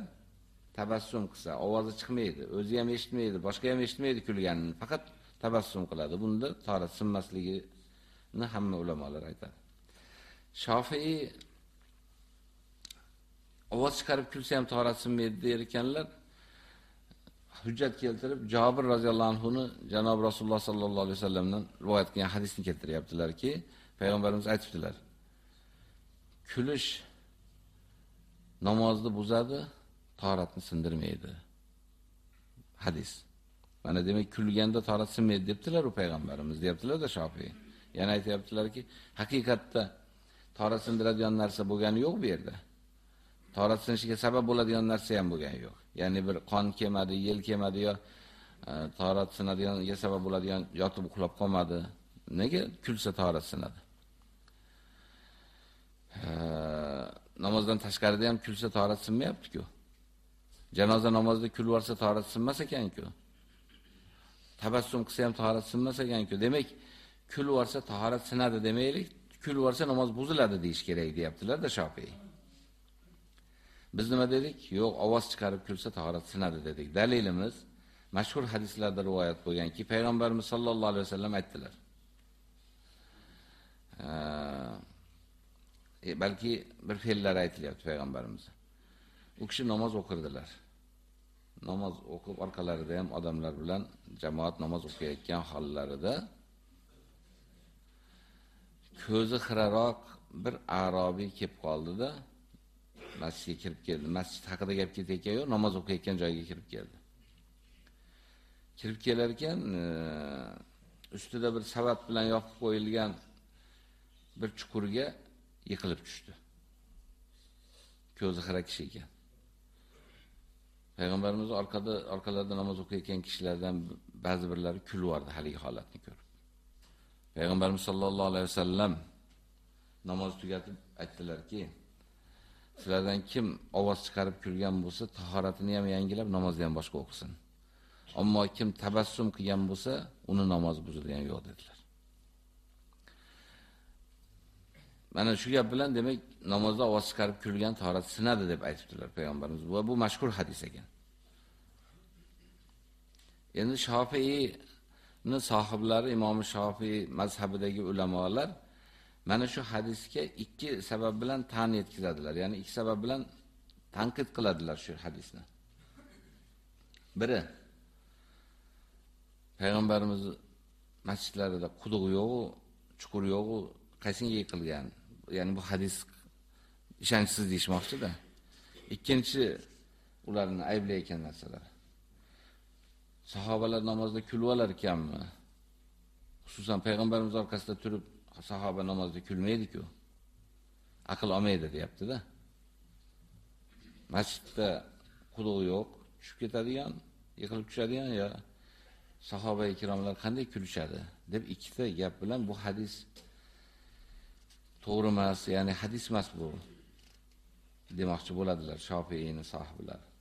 tabassum qilsa, ovozi chiqmaydi, o'zi ham eshitmaydi, boshqa ham eshitmaydi kulganini, faqat tabassum qiladi. Bunda torat sinmasligini hamma ulamolar aytadi. Shofiy ovoz chiqarib kulsa ham torat sinmaydi der ekanlar. Hujjat keltirib Jabir roziyallohu anhu ni Janob Rasululloh sallallohu alayhi vasallamdan rivoyat qilgan hadisni keltiryaptilarki, payg'ambarimiz aytibdilar. Kulish namozni buzadi, tahoratni sindirmaydi. Hadis. Mana demak kulganda tahorat sinmaydi debdilar u payg'ambarimiz, deyaptilar-da Shofiy. Yana aytayaptilarki, haqiqatda tahorat sindiradigan narsa bo'lgani yo'q bu yerda. Tahorat sinishiga sabab bo'ladigan narsa ham bo'lgani yo'q. Ya'ni bir qon kelmadi, yel kelmadi yo e, tahorat sinadiganiga sabab bo'ladigan yotib uxlab qolmadi. Nega kulsa tahorat sinadi? E, namozdan tashqarida ham kulsa tahorat sinmayapti-ku. Janoza namozida kul varsa tahorat sinmas ekan-ku. Tabassum qilsa ham tahorat sinmas ekan-ku. Demak, kul varsa tahorat sinadi demaylik, kul varsa namoz buziladi deish kerak deyaptilar-da Shofiy. Biz nima dedik? Yo'q, ovoz chiqarib kulsa tahorat sinadi dedik. Dalilimiz mashhur hadislarda rivoyat bo'lganki, payg'ambarimiz sollallohu alayhi vasallam aytdilar. E, balki bir fe'llar aytilyapti payg'ambarimizga. U kishi namoz o'qirdilar. Namoz o'qib orqalarida ham odamlar bilan jamoat namoz o'qiyotgan hollarida ko'zi xiraroq bir arobiy kelib qoldi-da, masjidga kirib keldi. Masjid haqida gap ketayotgan yo'q, namoz o'qiyotgan joyga kirib keldi. Kirib kelar ekan, e, ustida bir savat bilan yopib qo'yilgan bir chuqurga yiqilib tushdi. Ko'zi xira kishi ekan. Payg'ambarimiz orqada orqalarida namoz o'qiyotgan kishilardan ba'zi birlari kulvardi haligi holatni ko'rib. Payg'ambarimiz sollallohu alayhi vasallam namoz tugatib aytdilarki, sizlardan kim ovoz chiqarib kulgan bo'lsa, tahoratini ham yangilab, namozni ham boshqa o'qisin. Ammo kim tabassum qilgan bo'lsa, uni namoz buzilgan yo'q dedilar. Mana shu gap bilan demak namozda ovoz chiqarib kulgan tahorat sinadi deb aytibdilar payg'ambarimiz. Va bu mashhur hadis ekan. Endi Shofi'ni sohiblari Imom Shofiy mazhabidagi ulamolar mana shu hadisga ikki sabab bilan tan yetkazadilar. Ya'ni ikki sabab bilan tanqid qiladilar shu hadisni. Biri payg'ambarimiz masjidlarida quduq yo'q, chuqur yo'q, qaysinga yiqilgan. Ya'ni bu hadis ishonchsiz deyishmoqchi-da. Ikkinchi ularni ayblayotgan narsalar. Sahobalar namozda kulib olar ekanmi? Xususan payg'ambarimiz orqasida turib sahoba namozda kulmaydi-ku. Aql olmaydi deyapti-da. Masjidda quduq yo'q, tushib ketadigan, yiqilib tushadigan ya sahoba ikromlar qanday kulishadi deb ikkita gap bilan bu hadis to'g'ri emas, ya'ni hadis emas bu. demoqchi bo'ladilar Shofiiyning sohiblari.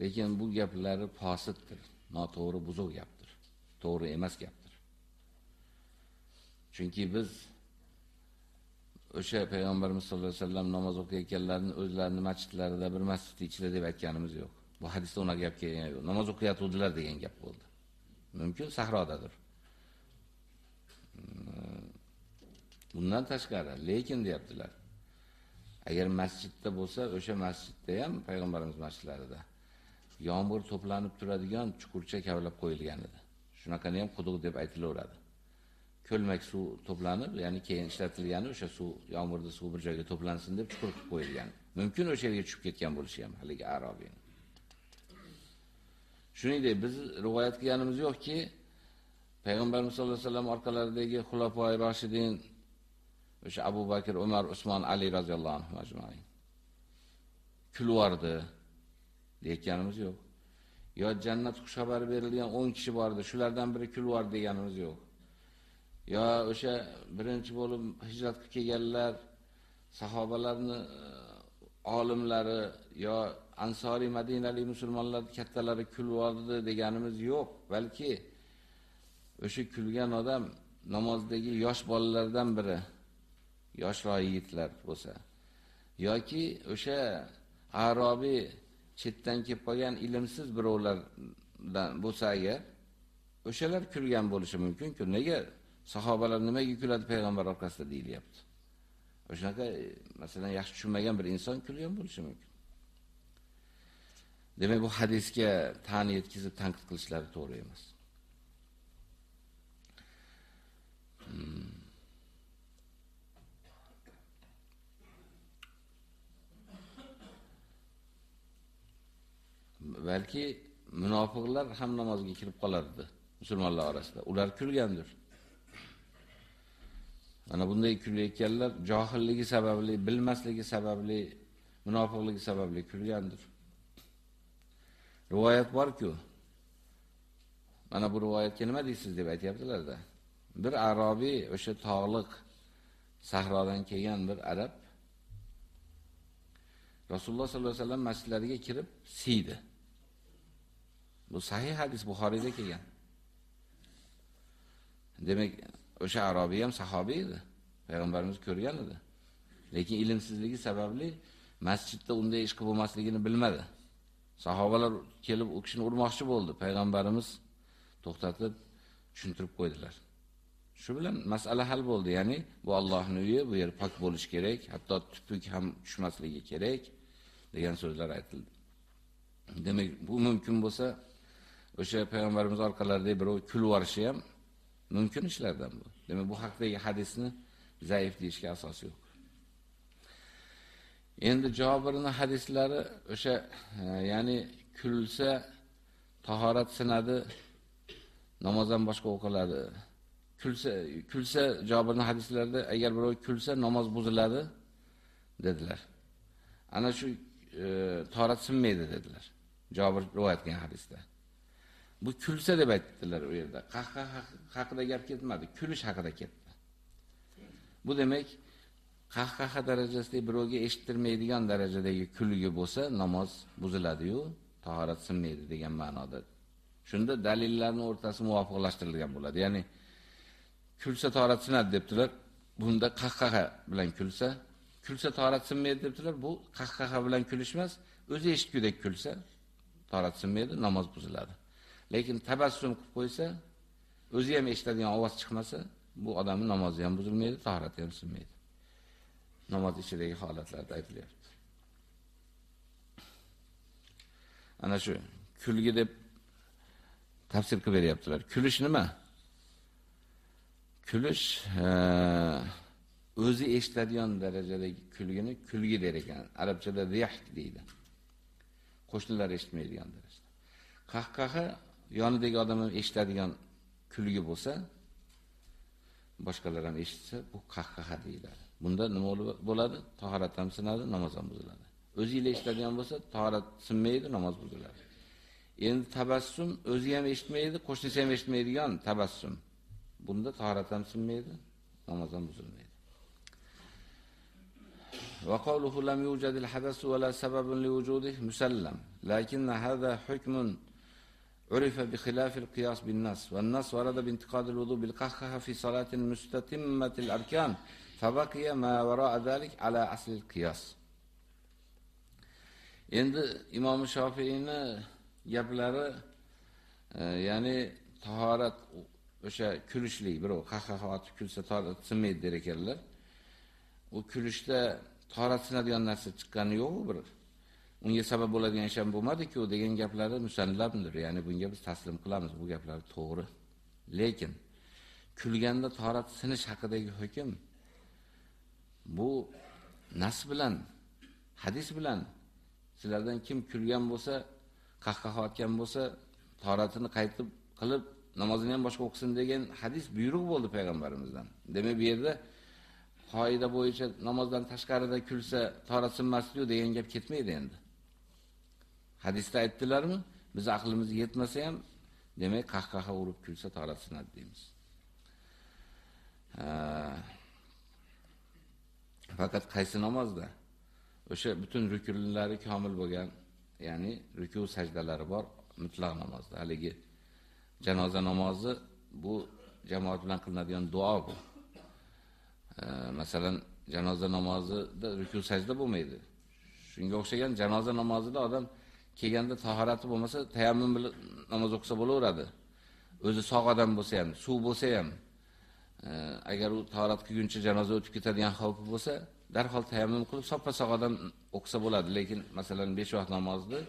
Lekin bu gaplari fosiddir, noto'g'ri buzuq gapdir. To'g'ri emas gapdir. Chunki biz o'sha payg'ambarimiz sollallohu alayhi vasallam namoz o'qiyotganlarni o'zlarini masjidlarida bir masjid ichida deb aytganimiz yo'q. Bu hadisda unaqa gap kelgan yo'q. Namoz o'qiyotganlar degan gap bo'ldi. Mumkin sahrodadir. Bundan tashqari, lekin deyaptilar. Agar masjidda bo'lsa, o'sha masjidda ham payg'ambarimiz masjidlarida yomg'ir to'planib turadigan chuqurcha kavlab qo'yilgan edi. Shunaqani ham quduq deb aytilaveradi. Ko'lmak suv to'planib, ya'ni keyin ishlatilgani o'sha suv, yomg'irda suv bir joyga to'plansin deb chuqur qilib qo'yilgan. Mumkin o'sha yerga tushib ketgan bo'lishi ham haligi Arabiy. Shuningdek, biz rivoyat qilganimiz yo'qki, payg'ambarimiz sollallohu alayhi vasallam orqalaridagi xulofoi roshidin o'sha Abu Bakr, Umar, Usmon, Ali roziyallohu anhu majmuin kulvardi deyotganimiz yo'q. Yo jannat xushxabari berilgan 10 kishi bor edi, shulardan biri kulvar deganimiz yo'q. Yo o'sha birinchi bo'lib hijrat qilib kelganlar sahobalarni e, olimlari yo ansoriy madinalik musulmonlar kattalari kulvardi deganimiz yo'q, balki o'sha kulgan odam namozdagi yosh bolalardan biri yoshroq yigitlar bo'lsa yoki o'sha arobiy chetdan kelib qolgan ilmsiz birovlardan bo'lsa agar o'shalar kulgan bo'lishi mumkin-ku. Nega sahobalar nimaga kuladi payg'ambar orqasida deyilyapti? O'shanaqa e, masalan yaxshi tushunmagan bir inson kulgan bo'lishi mumkin. Demak, bu hadisga ta'ni yetkazib tanqid qilishlari to'g'ri emas. Hmm. Balki munofiqlar ham namozga kirib qolardi musulmonlar orasida. Ular kulgandir. Mana bunday kulayotganlar johilligi sababli, bilmasligi sababli, munofiqligi sababli kulgandir. Rivoyat bor-ku. Mana bu rivoyatga nima deysiz deb aytayaptilar-da. Bir arabiy o'sha tog'liq sahrodan kelgan bir arab Rasululloh sollallohu alayhi vasallam masjidlariga kirib siydi. Bu sahih hadis Buxoriyda kelgan. Demak, o'sha Arobiy ham sahobiy edi. Payg'ambarimiz ko'rgan edi. Lekin ilmsizligi sababli masjidda unday ish qilib bo'lmasligini bilmadi. Sahobalar kelib u kishini urmoqchi bo'ldi. Payg'ambarimiz to'xtatib tushuntirib qo'ydilar. Shu bilan masala hal bo'ldi. Ya'ni bu Allohning uyi, bu yer pok bo'lish kerak, hatto tupuk ham tushmasligi kerak degan so'zlar aytildi. Demak, bu mumkin bo'lsa, o'sha payg'ambarimiz orqalarida birov kulib yuborishi ham mumkin ishlardan bu. Demak, bu haqdagi hadisni zaif deyishga asos yo'q. Endi Jobirning hadislari o'sha e, ya'ni kulsa tahorat sinadi, namozdan boshqa o'qiladi. Kulsa kulsa Jobirning hadislarida agar birov kulsa namoz buziladi dedilar. Ana shu e, tahorat sinmaydi dedilar. Jobir rivoyat qilgan hadisda. Bu kulsa deb aytdilar u yerda. Qahqaha haqida gap ketmadi, kulish haqida ketdi. Bu demak, qahqaha darajasida birovga eshittirmaydigan darajadagi kulgi bo'lsa, namoz buziladi-yu, tahorat sinmaydi degan ma'noda. Shunda dalillarning o'rtasi muvofiqlashtirilgan bo'ladi. Ya'ni kulsa tahorat sinadi debdilar. Bunda qahqaha bilan kulsa, kulsa tahorat sinmaydi debdilar. Bu qahqaha bilan kulish emas, o'zi eshitgudek kulsa tahorat sinmaydi, namoz buziladi. Lekin tabassum qilib qo'ysa, o'zi ham eshitadigan ovoz chiqmasa, bu odamning namozi ham buzilmaydi, tahorati ham sinmaydi. Namoz ichidagi holatlarda aytilyapti. Ana shu kulgi deb tafsir qilib beryaptilar. Kulish nima? Kulish e, o'zi eshitadigan darajadagi kulgini kulgi der ekan. Arabchada riyh deydi. Qo'shnilar eshitmaydigan darajada. Qahqaha yonidagi odam ham eshitadigan kulgi bo'lsa, boshqalar ham eshitsa, bu qahqaha deyiladi. Bunda nima bo'ladi? Tahorat ham sinadi, namoz ham buziladi. O'zingizlar eshitadigan bo'lsa, tahorat sinmaydi, namoz buziladi. Endi tabassum o'zi ham eshitmaydi, qo'shnisi ham eshitmaydigan tabassum. Bunda tahorat ham sinmaydi, namoz ham buzilmaydi. وقوله لم يوجد الحدث ولا سبب لوجوده مسلم لكن هذا حكم عرف بخلاف القياس بالنص والنص ورد بانتقاد الوضوء بالقهقه في صلاة مستتمة الأركان فبقي ما وراء ذلك على أصل القياس endi imom shofiyni gaplari e, ya'ni tahorat o'sha kulishlik birov qahqaha otib kulsa tahorat sinmaydi der ekanlar u kulishda tahorat sinadigan narsa chiqqani yo'q bir Unga sabab bo'ladigan ish ham bo'lmadi-ku degan gaplari musallamdir. Ya'ni bunga biz taslim qilamiz. Bu gaplar to'g'ri. Lekin kulganda torat sinish haqidagi hukm bu nas bilan, hadis bilan sizlardan kim kulgan bo'lsa, qahqaha otgan bo'lsa, toratini qaytib qilib namozini ham boshqa o'qisin degan hadis buyruq bo'ldi payg'ambarimizdan. Demak, bu yerda qoida bo'yicha namozdan tashqarida kulsa tahorat sinmasdi degan gap ketmaydi endi. Hadisda aytdilarmi? Biz aqlimiz yetmasa ham, demak qahqaha urib kulsa tahorat sinadi deymiz. Faqat qaysi namozda o'sha butun rukunlari komil bo'lgan, ya'ni ruku sajdalari bor mutlaq namozda. Haligi janoza namozi bu jamoat bilan qilinadigan duo bu. Masalan, janoza namozida ruku sajda bo'lmaydi. Shunga o'xshagan janoza namozida odam kelganda tahorati bo'lmasa, tayammum bilan namoz o'qisa bo'laveradi. O'zi sog' odam bo'lsa ham, suv bo'lsa ham, e, agar u tahorat qilguncha janoza o'tib ketadigan xavfi bo'lsa, darhol tayammum qilib soppa sog' odam o'qisa bo'ladi. Lekin masalan 5 vaqt namozni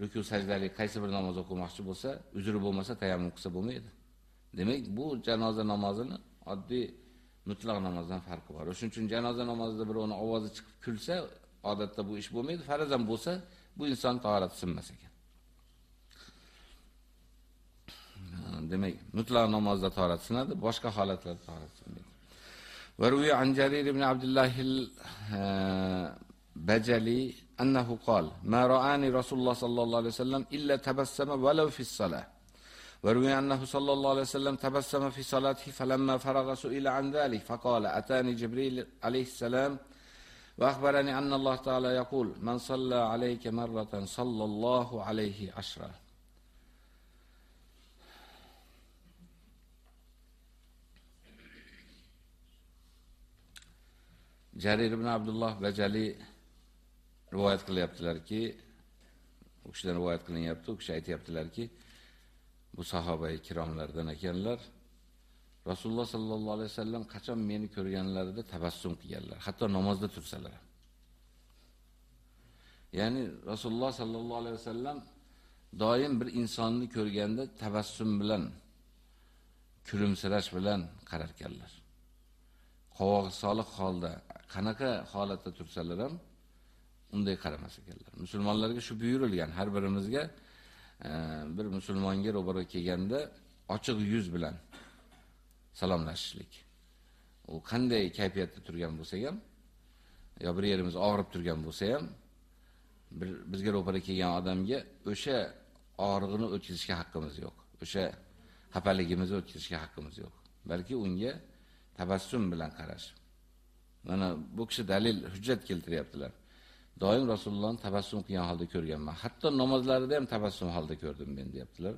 ruku sajdali qaysi bir namoz o'qimoqchi bo'lsa, uzri bo'lmasa tayammum qilsa bo'lmaydi. Demak, bu janoza namozini oddiy mutlaq namozdan farqi bor. Shuning uchun janoza namozida birovni ovozi chiqib kulsa, odatda bu ish bo'lmaydi. Farazan bo'lsa, bu inson tahorat sinmas ekan. Demak, mutlaq namozda tahorat sinadi, boshqa holatlarda tahorat sinmaydi. وروي عن جرير بن عبد الله البجلي أنه قال ما رآني رسول الله صلى الله عليه وسلم إلا تبسم ولو في الصلاة وروي أنه صلى الله عليه وسلم تبسم في صلاته فلما فرغ سئل عن ذلك فقال أتاني جبريل عليه السلام وأخبرني أن الله تعالى يقول من صلى عليك مرة صلى الله عليه عشرة Jarir ibn Abdullah Bajali rivoyat qilyaptilarki, u kishidan rivoyat qilinyapti, u kishi aytayaptilarki, bu sahoba kiromlardan ekanlar. Rasululloh sallallohu alayhi vasallam qachon meni ko'rganlarida tabassum qilganlar, hatto namozda tursalar. Ya'ni Rasululloh sallallohu alayhi vasallam doim bir insonni ko'rganda tabassum bilan, kulimsirash bilan qarar ekanlar. Qovog'i solih holda, qanaqa holatda tursalar ham unday qaramas ekanlar. Musulmonlarga shu buyurilgan, har birimizga e, bir musulmonga ro'baro kelganda ochiq yuz bilan salomlashishlik. U qanday kayfiyatda turgan bo'lsa ham, yo bir yerimiz og'rib turgan bo'lsa ham, bir bizga ro'para kelgan odamga o'sha og'rig'ini o'tkazishga haqqimiz yo'q. O'sha xafaligimizni o'tkazishga haqqimiz yo'q. Balki unga tabassum bilan qarash. Mana bu kishi dalil, hujjat keltiryaptilar. Doim Rasulullohni tabassum qilgan holda ko'rganman. Hatto namozlarida ham tabassum holda ko'rdim men, deyaptilar.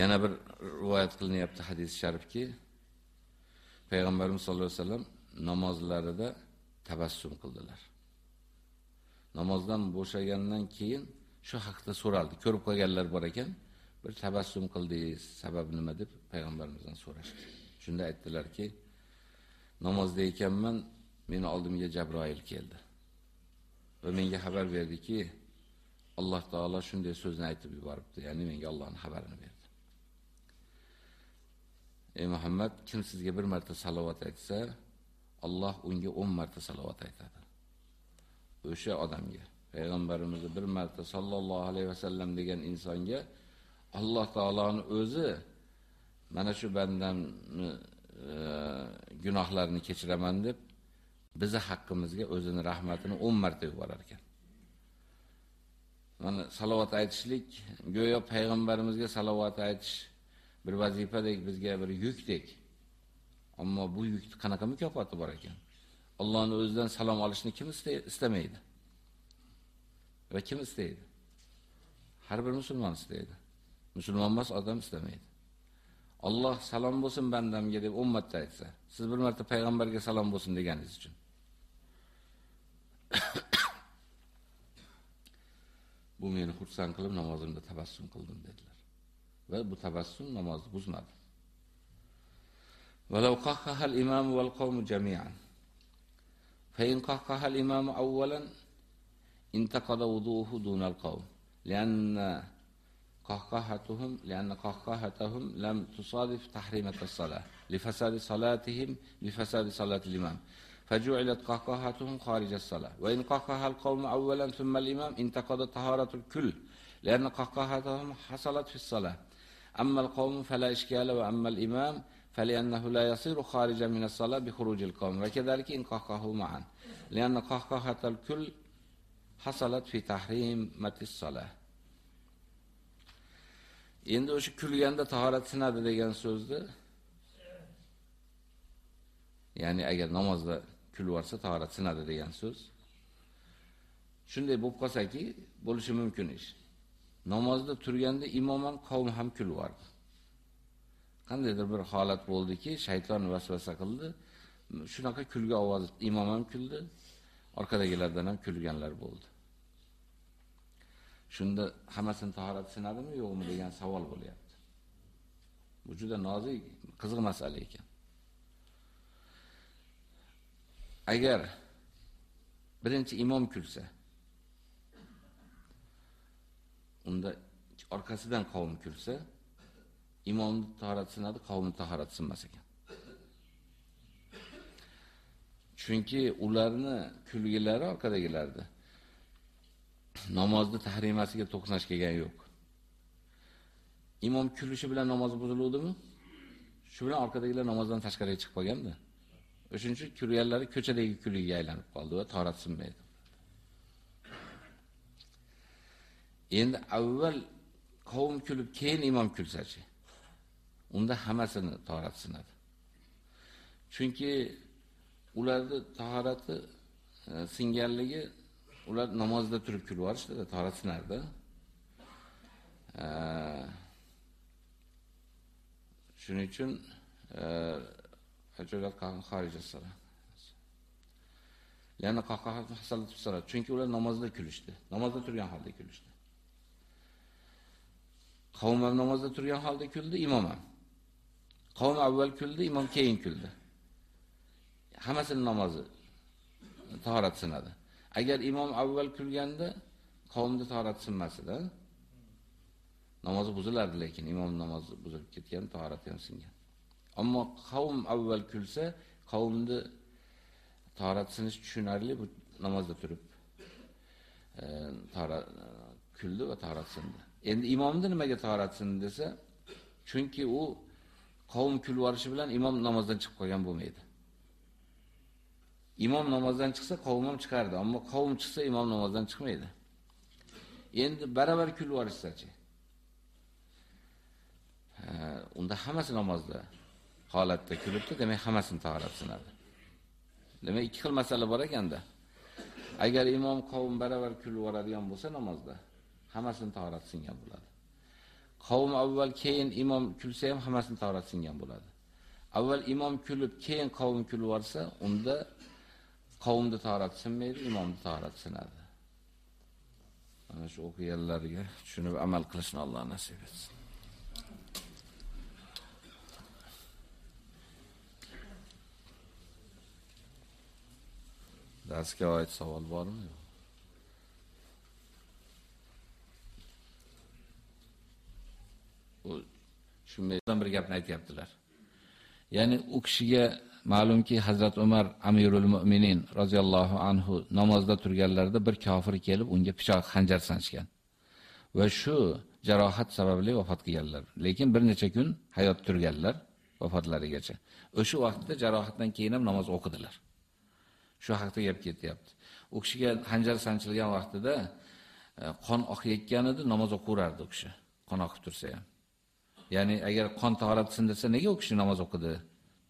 Yana bir rivoyat qilinyapti hadis sharifki, Payg'ambarimiz sollallohu alayhi vasallam namozlarida tabassum qildilar. namozdan bo'shagandan keyin shu haqda so'raldi. Ko'rib qolganlar bor ekan, bir tabassum qildingiz, sabab nima deb payg'ambarimizdan so'rashdi. Shunda aytdilarki, namozda ekanman, meni oldimga Jabroil keldi. Va menga xabar berdiki, Alloh taolo shunday so'zni aytib yuboribdi, ya'ni menga Allohning xabarini berdi. Ey Muhammad, kim sizga bir marta salovat aytsa, Alloh unga 10 marta salovat aytadi. o'sha odamga payg'ambarimizni bir marta sallallohu alayhi vasallam degan insonga Alloh taoloning o'zi mana shu bandamni e, gunohlarini kechiraman deb bizi haqqimizga o'zini rahmatini 10 marta yuborar ekan. Mana salovat aytishlik go'yo payg'ambarimizga salovat aytish bir vazifadek bizga bir yukdek. Ammo bu yukni qanaqa mukofoti bor ekan? Allohning o'zidan salom olishni kim istamaydi? Va kim istaydi? Har bir musulmon istaydi. Musulmon emas odam istamaydi. Alloh salom bo'lsin bandamga deb ummatda aytsa, siz bir marta payg'ambarga salom bo'lsin deganingiz uchun. Bu meni xursand qilib namozimda tabassum qildim dedilar. Va bu tabassum namozni buzmadi. ولو قهقه الإمام والقوم جميعا فإن قهقه الإمام أولا انتقض وضوءه دون القوم لأن قهقهتهم لأن قهقهتهم لم تصادف تحريمة الصلاة لفساد صلاتهم بفساد صلاة الإمام فجعلت قهقهتهم خارج الصلاة وإن قهقه القوم أولا ثم الإمام انتقض طهارة الكل لأن قهقهتهم حصلت في الصلاة أما القوم فلا إشكال وأما الإمام فلأنه لا يصير خارجا من الصلاة بخروج القوم وكذلك إن قهقهوا معا لأن قهقهة الكل حصلت في تحريمة الصلاة endi o'sha kulganda tahorat sinadi degan so'zni ya'ni agar namozda kulib olsa tahorat sinadi degan so'z shunday bo'lib qolsaki bo'lishi mumkin ish Namozda turganda imom ham qavm ham kulib qandaydir bir holat bo'ldiki shayton vasvasa qildi shunaqa kulgi ovoz imom ham kuldi orqadagilardan ham kulganlar bo'ldi Shunda hammasini tahorat sinadimi, yo'qmi degan savol bo'lyapti. Bu juda nozik, qiziq masala ekan. Agar birinchi imom kulsa, unda orqasidan qavm kirsa, imomni tahorat sinadi, qavmni tahorat sinmas ekan. Chunki ularni kulgilari orqadagilardi. namozni tahrimasiga to'qnash kelgan yo'q. Imom kulishi bilan namoz buziluvdimi? Shu bilan orqadagilar namozdan tashqariga chiqib qolganda. O'shuncha kulganlari ko'chadagi kulgiga aylanib qoldi va tahorat sinmaydi. Endi avval qavm kulib, keyin imom kulsachi. Unda hammasini tahorat sinadi. Chunki ularni tahorati e, singanligi ular namozda turib kulib yuborishdi, tahorat sinardi. E, shuning uchun e, hajolat xorij as-salat. Ya'ni qaqahat hasalat. Chunki ular namozda kulishdi. Namozda turgan holda kulishdi. Qavm ham namozda turgan holda kuldi, imom ham. Qavm avval kuldi, imom keyin kuldi. Hammasining namozi tahorat sinadi. Agar imom avval kulganda qavmda tahorat sinmasida namozi buzilardi, lekin imom namozi buzilib ketgan, tahorati ham singan. Ammo qavm avval kulsa, qavmni tahorat sinish tushunarli bu namozda turib e, tahorat kuldi va tahorat sindi. Endi imomni nimaga tahoratsin desa, chunki u qavm kulib yuborishi bilan imom namozdan chiqib qolgan bo'lmaydi. Imom namozdan chiqsa qavm ham chiqardi, ammo qavm chiqsa imom namozdan chiqmaydi. Endi baravar kulib yuborishsachi. unda hammasi namozda holatda kulibdi, demak hammasini tahorat sinadi. Demak ikki xil masala bor ekanda. Agar imom qavm baravar kulib yuboradigan bo'lsa namozda, hammasini tahorat singan bo'ladi. Qavm avval keyin imom kulsa ham hammasini tahorat singan bo'ladi. Avval imom kulib, keyin qavm kulib varsa, unda qavmda tahorat sinmaydi, imomda tahorat sinadi. Mana shu o'qiganlarga tushunib amal qilishni Alloh nasib etsin. Darsga oid savol bormi? U shundan bir gapni aytyaptilar. Ya'ni u kishiga Ma'lumki Hazrat Umar Amirul Mu'minin roziyallohu anhu namozda turganlarida bir kofir kelib unga pichoq xanjar sanchgan. Va shu jarohat sababli vafot qilganlar. Lekin bir necha kun hayot turganlar vafotlarigacha. O'sha vaqtda jarohatdan keyin ham namoz o'qidilar. Shu haqda gap ketyapti. U kishiga xanjar sanchilgan vaqtida e, qon oqayotgan edi, namoz o'qirardi u kishi. Qon oqib tursa ham. Ya'ni agar qon tahorat sindirsa, nega u kishi namoz o'qidi?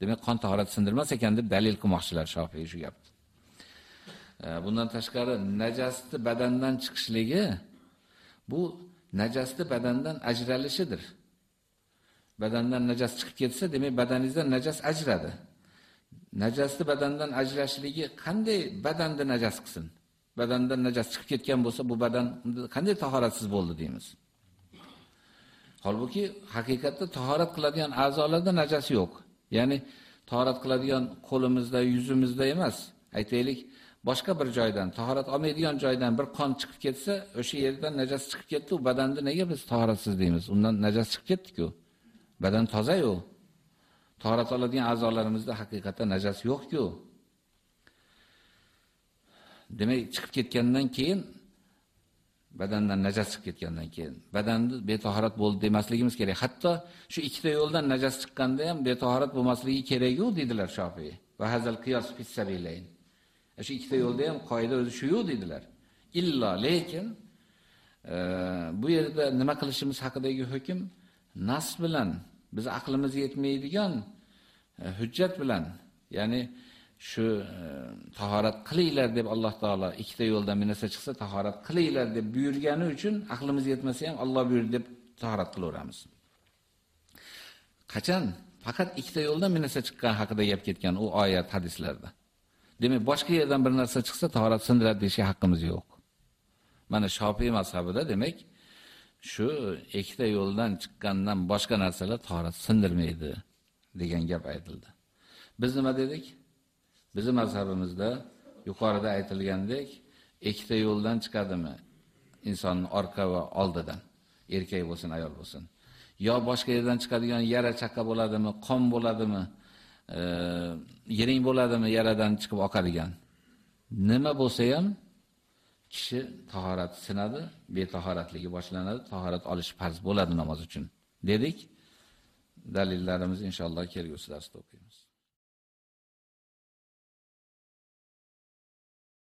Demak, qon tahorat sindirmas ekan deb dalil qilmoqchilar Shofiy shu gapni. Bundan tashqari najosni badandan chiqishligi bu najosni badandan ajralishidir. Badandan najosat chiqib ketsa, demak badaningizdan najos ajradi. Najosni badandan ajrashligi qanday badanni najos qilsin? Badandan najos chiqib ketgan bo'lsa, bu badan qanday tahoratsiz bo'ldi deymiz. Holbuki haqiqatda tahorat qiladigan a'zolarda najas yo'q. Ya'ni tahorat qiladigan qo'limizda, yuzimizda emas. Aytaylik, boshqa bir joydan, tahorat olmaydigan joydan bir qon chiqib ketsa, o'sha yerdan najas chiqib ketdi, u badanni nega biz tahoratsiz deymiz? Undan najas chiqib ketdi-ku. Badan toza-yu. Tahorat oladigan a'zolarimizda haqiqatda najas yo'q-ku. Demak, chiqib ketgandan keyin badandan najas chiqib ketgandan keyin badanni betahorat bo'ldi demasligimiz kerak. Hatto shu ikkita yo'ldan najas chiqqanda ham betahorat bo'lmasligi kerak-ku dedilar Shofiy. Va hazal qiyos fi sabilayn. Shu ikkita yo'lda ham qoida o'zi shu yo'q dedilar. Illo lekin e, bu yerda nima qilishimiz haqidagi hukm nas bilan biz aqlimiz yetmaydigan e, hujjat bilan, ya'ni shu e, tahorat qilinglar deb Alloh taolo ikkita yo'ldan bir narsa chiqsa tahorat qilinglar deb buyurgani uchun aqlimiz yetmasa ham Alloh buyurdi deb tahorat qilaveramiz. Qachon faqat ikkita yo'ldan bir narsa chiqqan haqida gap ketgan u oyat hadislarda. Demak, boshqa yerdan bir narsa chiqsa tahorat sindiradi deyishga haqqimiz yo'q. Mana Shofiy mazhabida demak, shu ikkita yo'ldan chiqqandan boshqa narsalar tahorat sindirmaydi degan gap aytildi. Biz nima dedik? Bizning mazhabimizda yuqorida aytilgandek, ikkita yo'ldan chiqadimi? Insonning orqa va oldidan, erkak bo'lsin, ayol bo'lsin. Yo boshqa yerdan chiqadigan yara chaqa bo'ladimi, qon bo'ladimi, e, yiring bo'ladimi, yaradan chiqib oqadigan. Nima bo'lsa ham kishi tahorat sinadi, betahoratligi boshlanadi, tahorat olish farz bo'ladi namoz uchun. Dedik. dalillarimiz inshaalloh kelgusi darsda o'qiymiz.